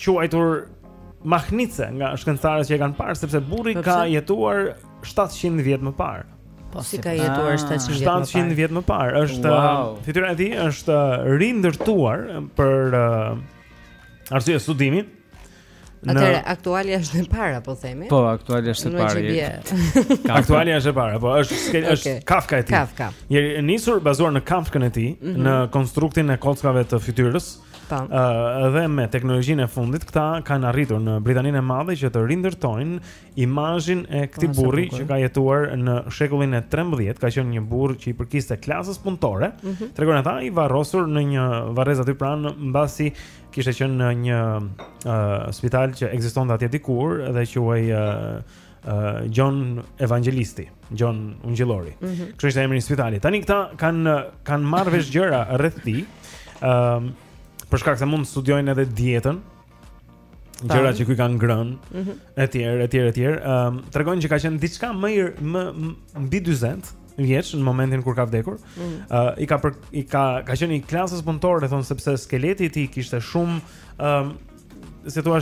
quajtur mahnitëse nga shkencëtarët që e kanë parë sepse burri ka jetuar 700 vjet më parë. Po si ka jetuar 700 vjet më parë? Ah, është wow. fytyra e tij është rindërtuar për uh, arsye studimi. Atëherë në... e kaluara është e para, po themi. Po, aktuali është në para. aktuali është në para, po është ske... okay. është kafka e tij. Kafka. Janë nisur bazuar në kafkën e tij, mm -hmm. në konstruktin e kockave të fytyrës. Po. Ëh, dhe me teknologjinë e fundit këta kanë arritur në Britaninë e Madhe që të rindërtojnë imazhin e këtij Ah sa bukur. burri. që ka jetuar në shekullin e 13, ka qenë një burrë që i përkiste klasës punëtore. Mhm. Tregojnë ata i varrosur në një varrezë aty pranë mbasi kishte qenë në një ë spital që ekzistonte atje dikur dhe quhej ë uh, Gjon Evangelisti, Gjon Ungjillori. Mm -hmm. Kështu ishte emri i spitalit. Tani këta kanë kanë marrë vesh gjëra rreth tij. Ëm uh, për shkak se mund të studiojnë edhe dietën. Gjëra që ky ka ngrënë, mm -hmm. etj, etj, etj. Ëm um, tregojnë që ka qenë diçka më i më mbi 40 vjeç në momentin kur ka vdekur. Ëm mm -hmm. uh, i ka për, i ka ka qenë i klasës punëtore, thonë sepse skeleti i tij kishte shumë ëm um, si thua,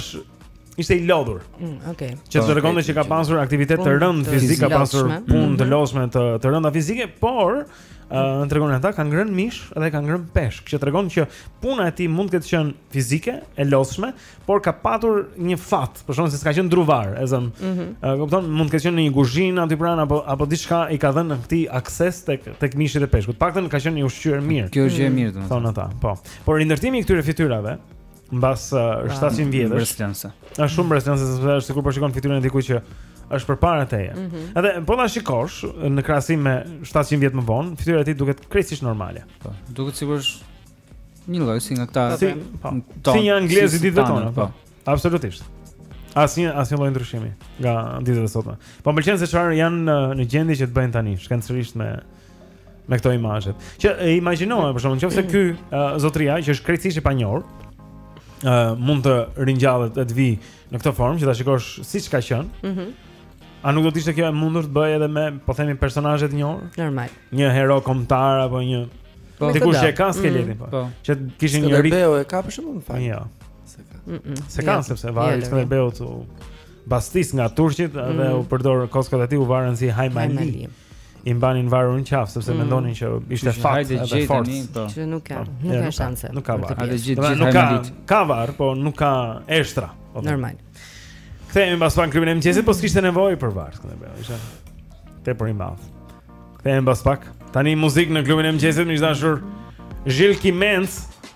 ishte i lodhur. Mm, Okej. Okay. Që po, tregonte që ka pasur aktivitet të rëndë fizik, ka pasur punë të mhm. lodhshme të të rënda fizike, por ë tregojnë ata ka ngrënë mish dhe ka ngrënë peshk, që tregon që puna e tij mund të ketë qenë fizike, e lodhshme, por ka patur një fat, për shkak se s'ka qenë druvar, e zëmë. Mm -hmm. Kupton, mund të ketë qenë në një guzhinë aty pranë apo apo diçka i ka dhënë këtij akses tek tek mishi te peshku. Paktën ka qenë i ushqyer mirë. Kjo është gjë e mirë, domethënë. Thonë ata, po. Por rindërtimi i këtyre fytyrave mbas 700 vjetësh. Është shumë mbresëlënëse sepse është sikur po shikon fytyrën e dikujt që është përpara teje. Mm -hmm. Edhe po ta shikosh në krahasim me 700 vjet më vonë, fytyra e tij duket krejtësisht normale. Po, duket sikur është një lloj si nga këta. Si, po, si një anglez i ditëve tona, po. po. Absolutisht. Asnjë asnjë lloj ndryshimi nga ditët e sotme. Po më pëlqen se çfarë janë në gjendje që të bëjnë tani, shkencërisht me me këto imazhe. Që e imagjinojmë për shembull nëse ky uh, zotria që është krejtësisht i panjohur, ë uh, mund të ringjallet e të vijë në këtë formë që ta shikosh siç ka qenë. Mhm. Mm A nuk do të ishte kjo e mundur të bëhej edhe me, po themi, personazhe të njohur? Normal. Një hero kombëtar apo një po, dikush që ka skeletin, mm, po. po. Që kishin një rit. Skënderbeu e ka për shembull fal. Jo. S'e ka. Mm -mm. S'e ka jo. sepse varri i jo, Skënderbeut jo. u bastis nga turqit mm. dhe u përdor kockat e tij u varën si hajmali. i mbanin varur në qafë sepse mm. mendonin që ishte fat edhe forcë. Po. Që nuk ka, po. nuk ka shanse. Nuk ka varr. Atë gjithë gjithë nuk ka. Ka varr, po nuk ka eshtra. Po. Normal. Kthehemi pas pak klubin e mëngjesit, po s'kishte nevojë për varr, këndë bëu, isha. Te për i madh. Kthehemi pas pak. Tani muzikë në klubin e mëngjesit, miq të dashur. Jilki Mens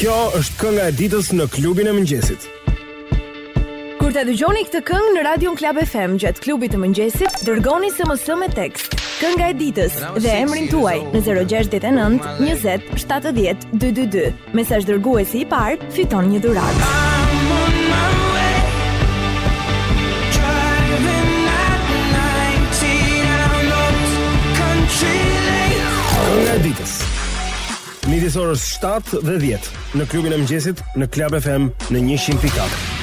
Kjo është kënga e ditës në klubin e mëngjesit. Kur ta dëgjoni këtë këngë në radion Klab FM gjatë klubit të mëngjesit, dërgoni SMS me tekst Kënga e ditës dhe emrin tuaj në 069 20 70 222. Mesazh dërguesi i parë, fiton një duratë. Kënga e ditës. Midis orës 7 dhe 10 në klubin e mëngjesit në Club FM në 100.4.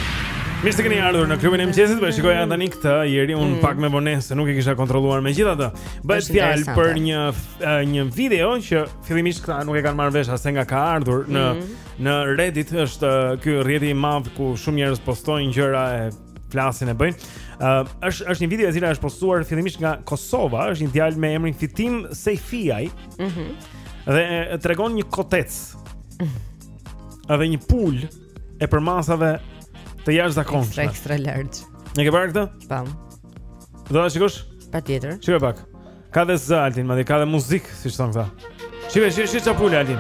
Mirë se keni ardhur në klubin e mëngjesit. Po shikoja tani këtë Jeri unë mm. pak me vonesë se nuk e kisha kontrolluar megjithatë. Bëhet fjalë për një një video që fillimisht këta nuk e kanë marrë vesh se nga ka ardhur në mm. në Reddit është ky rrjeti i madh ku shumë njerëz postojnë gjëra e flasin e bëjnë. Ë uh, është është një video e cila është postuar fillimisht nga Kosova, është një djalë me emrin Fitim Sejfiaj. Mhm. Mm dhe tregon një kotec. A dhe një pulë e përmasave të jashtëzakonshme. Ekstra, ekstra large. E ke parë këtë? Pam. Do ta shikosh? Patjetër. Shikoje pak. Ka dhe zë Altin, madje ka dhe muzikë, siç thon këta. Shive, shive, shive çfarë pule Altin.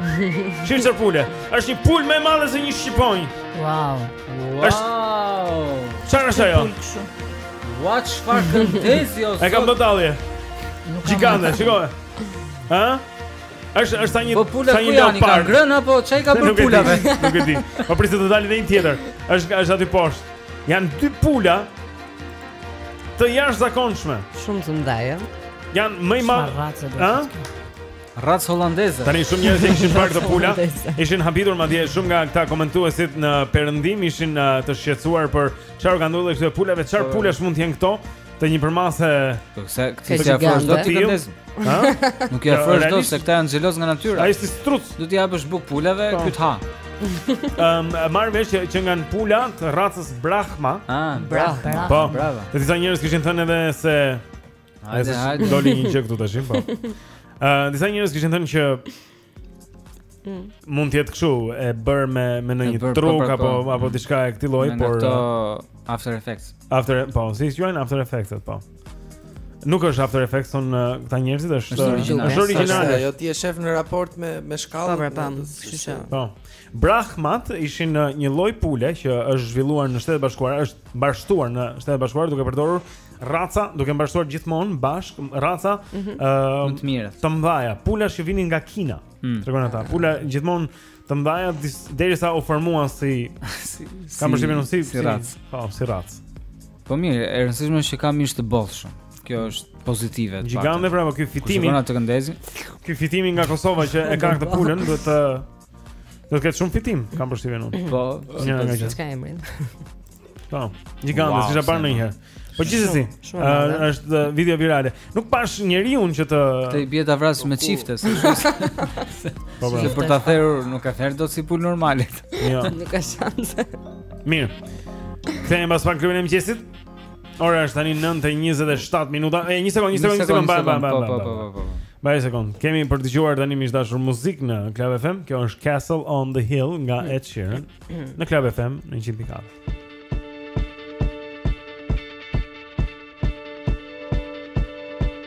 Shive çfarë pule. Është një pulë më e madhe se një shqiponjë. Wow. Wow. Është Çfarë është ajo? Watch for Contesio. E kam pa tallje. Nuk kam. Gjigante, shikoje. Ë? Është është sa një po sa një lopë. Po pula grën apo ça i ka bërë pulave? Nuk e di. Po prit të dalë edhe një tjetër. Është është aty poshtë. Janë dy pula Të jashtëzakonshme Shumë të mëdha, jo? Janë më i madhë Shma racë Racë holandeze Tani shumë njerëz që kishin parë këto pula Ishin habitur madje shumë nga këta komentuesit në perëndim Ishin uh, të shqetësuar për çarë u ka ndodhur këtyre pulave Çarë po. pulash mund të jenë këto Të një përmase Këtë s'i afrohesh dot t'i Ha? Nuk i afrohesh dot se këta janë xheloz nga natyra. Ai si struc. Do t'i japësh bukë pulave, po. ky të ha. Ehm, um, marr vesh që, që janë pula të racës Brahma. Ah, Brahma. Po, bravo. Të disa njerëz kishin thënë edhe se Hajde, hajde. Doli një gjë këtu tashim, po. Ëh, uh, disa njerëz kishin thënë që Mm. Mund të jetë kështu e bërë me me ndonjë truk apo po, po. apo diçka e këtij lloji, por ato uh, After Effects. After po, si i quajnë After Effects po. Nuk është After Effects thonë uh, këta njerëzit është është uh, origjinale. Ajo ti e shef në raport me me shkallën. Po, pra, po, kështu që. Po. Brahmat ishin një lloj pule që është zhvilluar në Shtetet e Bashkuara, është mbarështuar në Shtetet e Bashkuara duke përdorur Raca, duke mbajtur gjithmonë bashkë, raca ëh mm -hmm. uh, të mira. Të mëdha, pula që vinin nga Kina. Mm. Tregon ata, pula gjithmonë të mëdha derisa u formuan si si kam përshtypjen si si racë. Po, si racë. Po mirë, e rëndësishme është që ka mish të bollshëm. Kjo është pozitive. Gjigante pra, po ky Fitimi. Shikon atë këndezin. Ky Fitimi nga Kosova që e ka këtë pulën, duhet të Do të ketë shumë fitim, kam përshtypjen unë. Po, nga që ka emrin. Po, gjigante, wow, siç e në një. Po gjithsesi, është video virale. Nuk pash njeriu që të të bjerë ta vrasësh me çifte, si thuash. Po, po. për ta therur nuk e ther dot si pulë normale. Jo. Nuk ka shanse. Mirë. Kthehemi pas pak Klubin e Mëngjesit. Ora është tani 9:27 minuta. E një sekond, një sekond, një sekond, bam bam bam. Po, po, po, po. Ba e sekund, kemi për të dëgjuar tani miq të dashur muzikë në Club FM. Kjo është Castle on the Hill nga mm. Ed Sheeran mm. Në Club FM në 100.4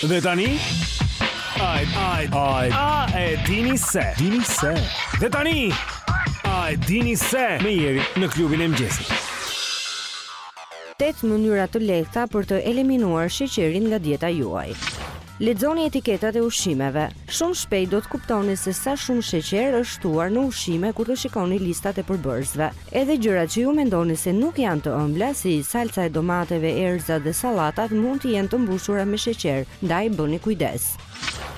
Dhe tani Ai ai ai a e dini se dini se Dhe tani a e dini se me Jerin në Klubin e Mëngjesit. Tetë mënyra të lehta për të eliminuar sheqerin nga dieta juaj. Lexoni etiketat e ushqimeve. Shumë shpejt do të kuptoni se sa shumë sheqer është shtuar në ushqime kur të shikoni listat e përbërësve. Edhe gjërat që ju mendoni se nuk janë të ëmbla, si salca e domateve, erëzat dhe sallatat, mund të jenë të mbushura me sheqer, ndaj bëni kujdes.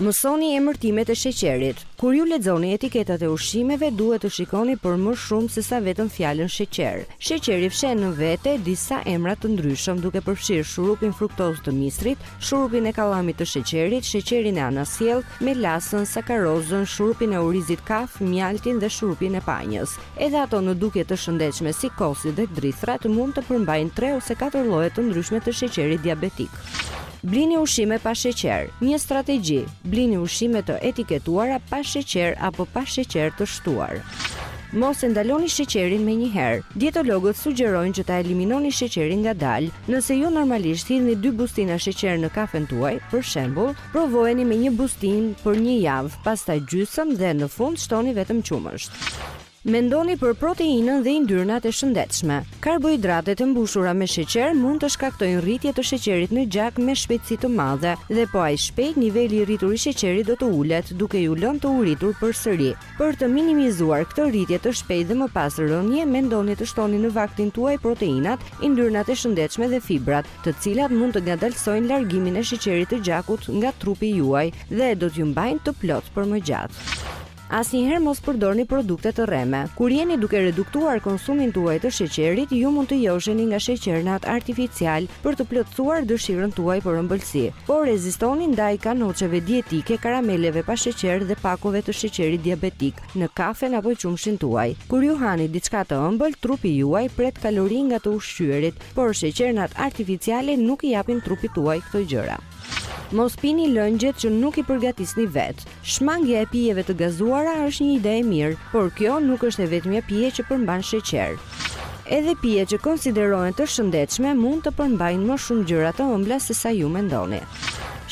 Mësoni emërtimet e sheqerit. Kur ju lexoni etiketat e ushqimeve, duhet të shikoni për më shumë se sa vetëm fjalën sheqer. Sheqeri fsheh në vete disa emra të ndryshëm, duke përfshirë shurupin fruktozë të misrit, shurupin e kallamit të sheqerit, sheqerin e anasjelltë, melasën, sakarozën, shurupin e orizit kaf, mjaltin dhe shurupin e panjës. Edhe ato në dukje të shëndetshme si kosi dhe drithërat mund të përmbajnë tre ose katër lloje të ndryshme të sheqerit diabetik. Blini ushqime pa sheqer. Një strategji, Blini ushqime të etiketuara pa sheqer apo pa sheqer të shtuar. Mos e ndaloni sheqerin menjëherë. Dietologët sugjerojnë që ta eliminoni sheqerin ngadalë. Nëse ju normalisht hidhni dy bustina sheqer në kafen tuaj, për shembull, Provojeni me një bustinë për një javë, pastaj gjysmë dhe në fund shtoni vetëm qumësht. Mendoni për proteinën dhe yndyrnat e shëndetshme. Karbohidratet e mbushura me sheqer mund të shkaktojnë rritje të sheqerit në gjak me shpejtësi të madhe dhe po aq shpejt niveli i rritur i sheqerit do të ulet duke ju lënë të uritur përsëri. Për të minimizuar këtë rritje të shpejtë dhe më pas rënie, mendoni të shtoni në vaktin tuaj proteinat, yndyrnat e shëndetshme dhe fibrat. të cilat mund të ngadalësojnë largimin e sheqerit të gjakut nga trupi juaj dhe do t'ju mbajnë të plotë për më gjatë. Asnjëherë mos përdorni produkte të rreme. Kur jeni duke reduktuar konsumin tuaj të sheqerit, ju mund të josheni nga sheqernat artificiale për të plotësuar dëshirën tuaj për ëmbëlsi. Por rezistoni ndaj kanoçeve dietike, karameleve pa sheqer dhe pakove të sheqerit diabetik në kafen apo qumështin tuaj. Kur ju hani diçka të ëmbël, trupi juaj pret kalori nga të ushqyerit, Por sheqernat artificiale nuk i japin trupit tuaj këto gjëra. Mos pini lëngjet që nuk i përgatisni vetë. Shmangia e pijeve të gazuara është një ide e mirë, por kjo nuk është e vetmja pije që përmban sheqer. Edhe pije që konsiderohen të shëndetshme mund të përmbajnë më shumë gjëra të ëmbla sesa ju mendoni.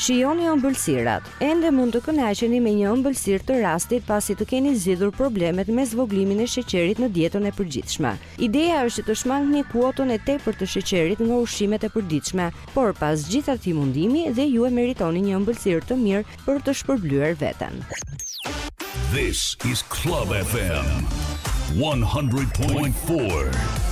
Shijoni ëmbëlsirat. Ende mund të kënaqeni me një ëmbëlsirë të rastit pasi të keni zgjidhur problemet me zvogëlimin e sheqerit në dietën e përgjithshme. Ideja është që të shmangni kuotën e tepërt të sheqerit nga ushqimet e përditshme, por pas gjithë atij mundimi dhe ju e meritoni një ëmbëlsirë të mirë për të shpërblyer veten. This is Club FM 100.4.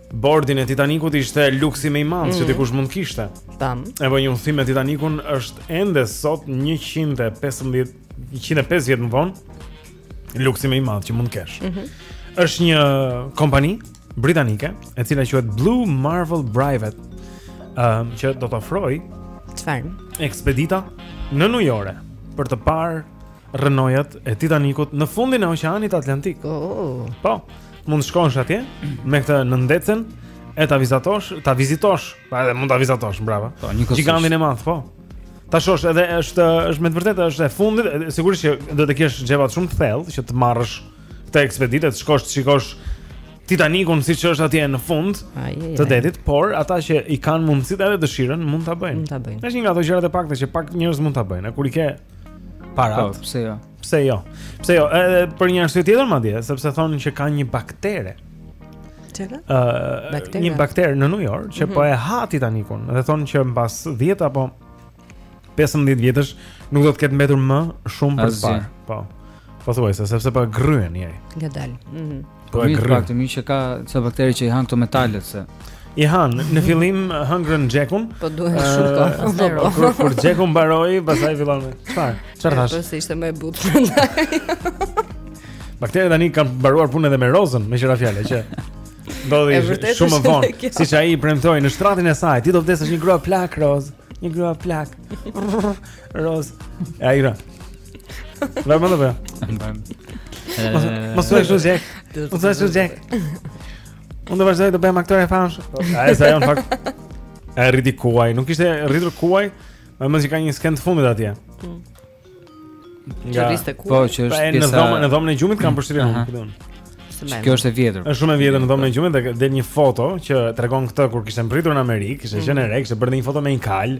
Bordin e Titanikut ishte luksi më i madh mm. që dikush mund të kishte. Tam. E po një udhëtim me Titanikun është ende sot 115 105 vjet më vonë luksi më i madh që mund të kesh. Mm -hmm. Është një kompani britanike e cila quhet Blue Marble Private, ëm um, që do të ofrojë çfarë? Ekspedita në New York për të parë rrënojat e Titanikut në fundin e Oqeanit Atlantik. Oh. Po, mund të shkosh atje me këtë nëndetën e ta vizatosh, ta vizitosh, pa edhe mund ta vizatosh, bravo. Po, një kështu. Gjigantin e madh, po. Ta shosh edhe është është me të vërtetë është e fundit, sigurisht që do të kesh xhepat shumë të thellë që të marrësh këtë ekspeditë, të shkosh të shikosh Titanikun siç është atje në fund të detit, por ata që i kanë mundësitë edhe dëshirën mund ta bëjnë. Mund ta bëjnë. Është një nga ato gjërat të pakta që pak njerëz mund ta bëjnë, kur i ke Parat, po, pse jo? Pse jo? Pse jo? Edhe për një arsye tjetër madje, sepse thonë që ka një baktere. Çfarë? Ëh, uh, një bakter në New York që mm -hmm. po e ha Titanikun dhe thonë që mbas 10 apo 15 vjetësh nuk do të ketë mbetur më shumë për të parë. Po. Pothuajse sepse po gërryen njëri. Ngadalë. Mhm. Mm Po e grim. Fakti më që ka ca bakteri që i han këto metalet se i han në fillim hëngrën Xhekun. Po duhen shumë kohë. Po, po, po. Kur Xheku mbaroi, pastaj fillon. Çfarë? Çfarë thashë? Po ishte më e butë prandaj. Bakteri tani kanë mbaruar punën edhe me Rozën, meqë ra fjala që ndodhi shumë më vonë, siç ai i premtoi në shtratin e saj, ti do vdesësh një grua plakë Roz, një grua plakë. Roz. Ai ra. Vërmë dhe për Mos thuaj kështu Jack Mos thuaj kështu Jack Unë do vazhdoj të bëhem aktore e famshme A e sa jo në fakt E rriti kuaj Nuk ishte rritur kuaj Megjithëse ka një skenë të fundit atje mm. Nga Po që është pjesa Në dhomën e dhomën e gjumit kam përshtypjen Kjo është e vjetër. Është shumë e vjetër në dhomën e gjumit dhe del një foto që tregon këtë kur kishte mbërritur në Amerikë, kishte mm. qenë e re, kishte bërë një foto me një kalë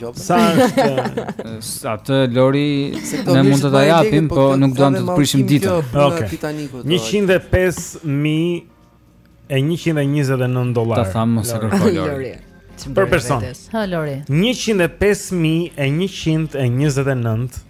gjoja. Sa është? Atë Lori ne mund të ta japim, po, po nuk duam të të prishim ditën. Okej. Titanikut. 105000 e 129 dollarë. Ta thamë mos e kërko Lori. Për person. Ha Lori. 105129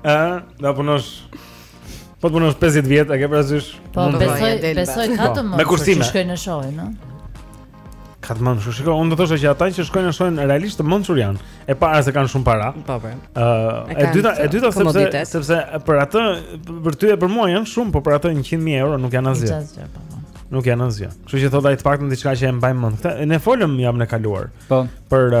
Ë, do punosh Do të punosh 50 vjet, a ke parasysh? Po, po besoj, besoj ka të mos. Me kursime. Që shkojnë e shohin, no? Ka të mos, shiko, unë do të thosha që ata që shkojnë e shohin realisht të mençur janë. E para se kanë shumë para. Po, po. Ë, e dyta, e dyta sepse sepse për atë, për ty e për mua janë shumë, po për atë 100.000 euro nuk janë asgjë. Asgjë, po. po. Nuk janë asgjë. Kështu që thotë ai të paktën diçka që e mbaj mend. Këtë ne folëm javën e kaluar. Po. Për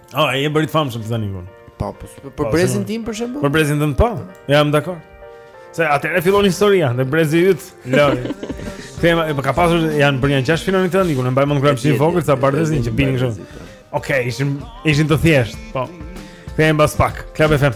Ai e bëri të famshëm Titanikun. Po, po, po, për po, brezin tim për shembull. Për brezin tënd po. Jam dakord. Se aty fillon historia, te brezi yt, Lori. Tema, e ka pasur janë bërë nja 6 filma Titaniku, mbaj mend kur isha i vogël ca bardhë e zi që binin kështu. Po. Okej, ishin ishin të thjeshtë, po. Kthehem pas pak. Klub FM.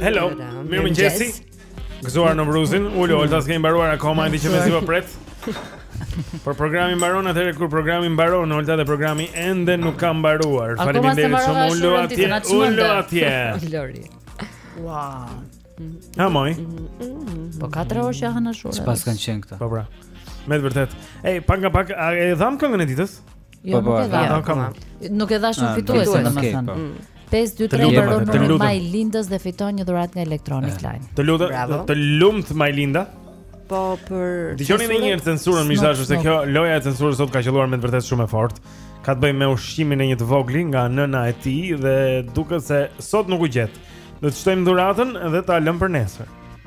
Hello, mirëmëngjesi Gëzuar Nevruzin, ulu, Olta s'kemi mbaruar akoma, e di që mezi po pret Por programi mbaron atëherë kur programi mbaron, Olta dhe programi ende nuk ka mbaruar. Faleminderit shumë Ulu atje, Ulu atje. Lori. Wow. Ha moj. Po 4 orë që ha ashure. Çfarë kanë qenë këta. Po pra. Me të vërtetë. Ej, pak nga pak a e dhamë këngën e ditës. Jo, po, nuk e po, dhamë. Nuk e dhashë ah, fituesin, domethënë. 5 2 3 mbaron numri i Majlindës dhe fiton një dhuratë nga Electronic eh, Line. Të lutem, të lumtë Majlinda. Po për Dëgjoni dhe një herë censurën më zgjashtë se kjo loja e censurës sot ka qëlluar me të vërtetë shumë e fortë. Ka të bëjë me ushqimin e një të vogli nga nëna e tij dhe duket se sot nuk u gjet. Do të shtojmë dhuratën dhe ta lëmë për nesër.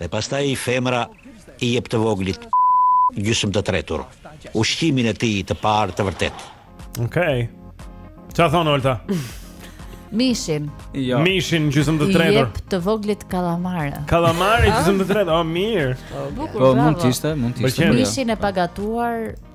Dhe pastaj femra i jep të voglit gjysmë të tretur ushqimin e tij të parë të vërtetë. Okej. Okay. Çfarë thonë Olta? Mishin. Jo. Mishin gjysmë të tretur. I jep të voglit kallamare. Kallamare gjysmë të tretur. Oh, mirë. Po mund të ishte, mund të ishte. Mishin e pagatuar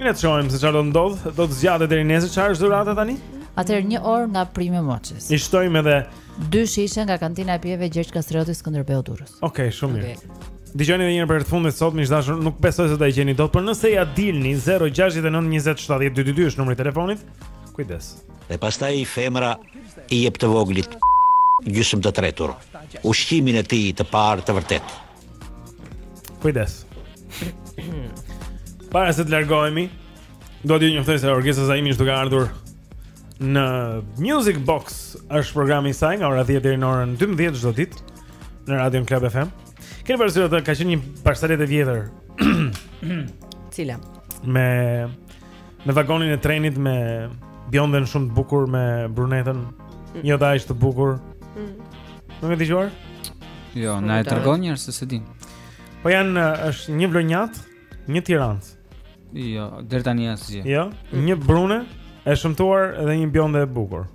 Ne të shohim se çfarë do ndodh, do të zgjatet deri nesër çfarë është dhurata tani? Atëherë një orë nga Prime Moçes. I shtojmë edhe dy shishe nga kantina e pijeve Gjergj Kastrioti Skënderbeu Durrës. Okej, okay, shumë mirë. Okay. Dëgjojeni edhe një herë për të fundit sot, miq të dashur, nuk besoj se do ta gjeni dot, por nëse ia dilni 069 20 70 222 është numri i telefonit. Kujdes. Dhe pastaj femra i jep të voglit gjysmë të tretur ushqimin e tij të parë të vërtetë. Kujdes. Para se të largohemi, do t'ju njoftoj se Orgesa Zaimi është duke ardhur në Music Box, është programi i saj nga ora 10 deri në orën 12 çdo ditë në Radio Club FM. Keni parasysh atë ka qenë një barsaletë e vjetër. Cila? Me Me vagonin e trenit me Bjonden shumë të bukur me brunetën mm. Jo dhe aq të bukur mm. Nuk e ke dëgjuar? Jo, na e trego njëherë se s'e di Po janë është një vlonjat Një tiranas Jo, deri tani asgjë Jo, mm. një brune E shëmtuar dhe një bjonde e bukur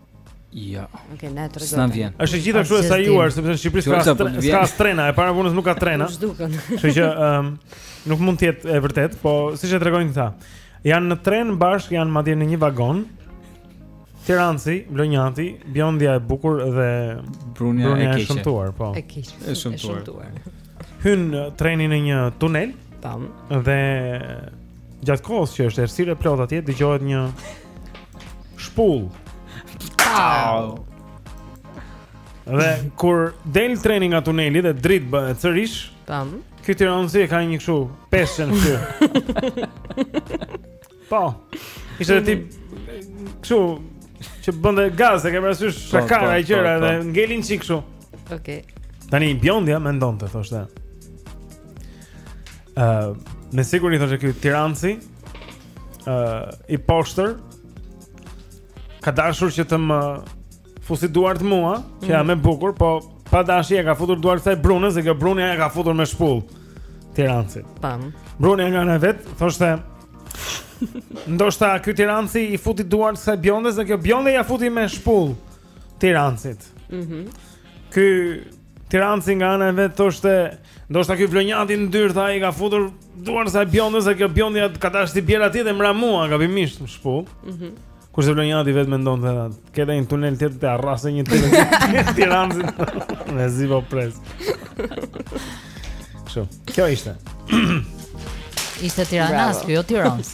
Jo. Okej, na trego. S'na vjen. Është gjithsesi e sajuar sepse në Shqipëri s'ka po s'ka trena, e para punës nuk ka trena. Kështu që ëm nuk mund të jetë e vërtetë, po siç e tregojnë këta. Janë në tren bashkë, janë madje në një vagon. Tiransi, Vlonjati, Bjondja e bukur dhe Brunja e keqe. E shëmtuar, po. E keqe. E shëmtuar. Hyn treni në një tunel. Tam. Dhe gjatë kohës që është errësirë e plotë atje, dëgjohet një Shpullë. Au. Dhe kur del treni nga tuneli dhe dritë bëhet sërish. Tam. Ky tironsi e ka një kështu peshën këtu. po. Ishte tip kështu që bënte gaz, e ke parasysh po, shaka po, ai po, qera dhe ngel një çik kështu. Okej. Okay. Tani Bjondja mendonte thoshte. Ë, uh, me siguri thoshte ky tironsi uh, i poshtër ka dashur që të më fusi duart mua, që jam e mm. bukur, po pa dashje ia ka futur duart kësaj Brunes, e kjo Brunja ia ka futur me shpullë Tiransit. Pam. Brunja nga ana e vet, thoshte Ndoshta ky Tiransi i futi duart kësaj Bjondes, e kjo Bjondja ia futi me shpullë Tiransit. Mhm. Mm ky Tiransi nga ana e vet thoshte Ndoshta ky vlonjati i ndyrë tha i ka futur duart kësaj bjondes dhe kjo bjondja ka dash t'i bjerë atij dhe më ra mua gabimisht me shpullë. Mhm. Mm Kurse vlonjati vetë mendonte a ka edhe një tunel tjetër t'ia rras një tjetër Tiransit. Mezi po pres. Kështu. Kjo ishte. Ishte Tiranas, po jo Tirans.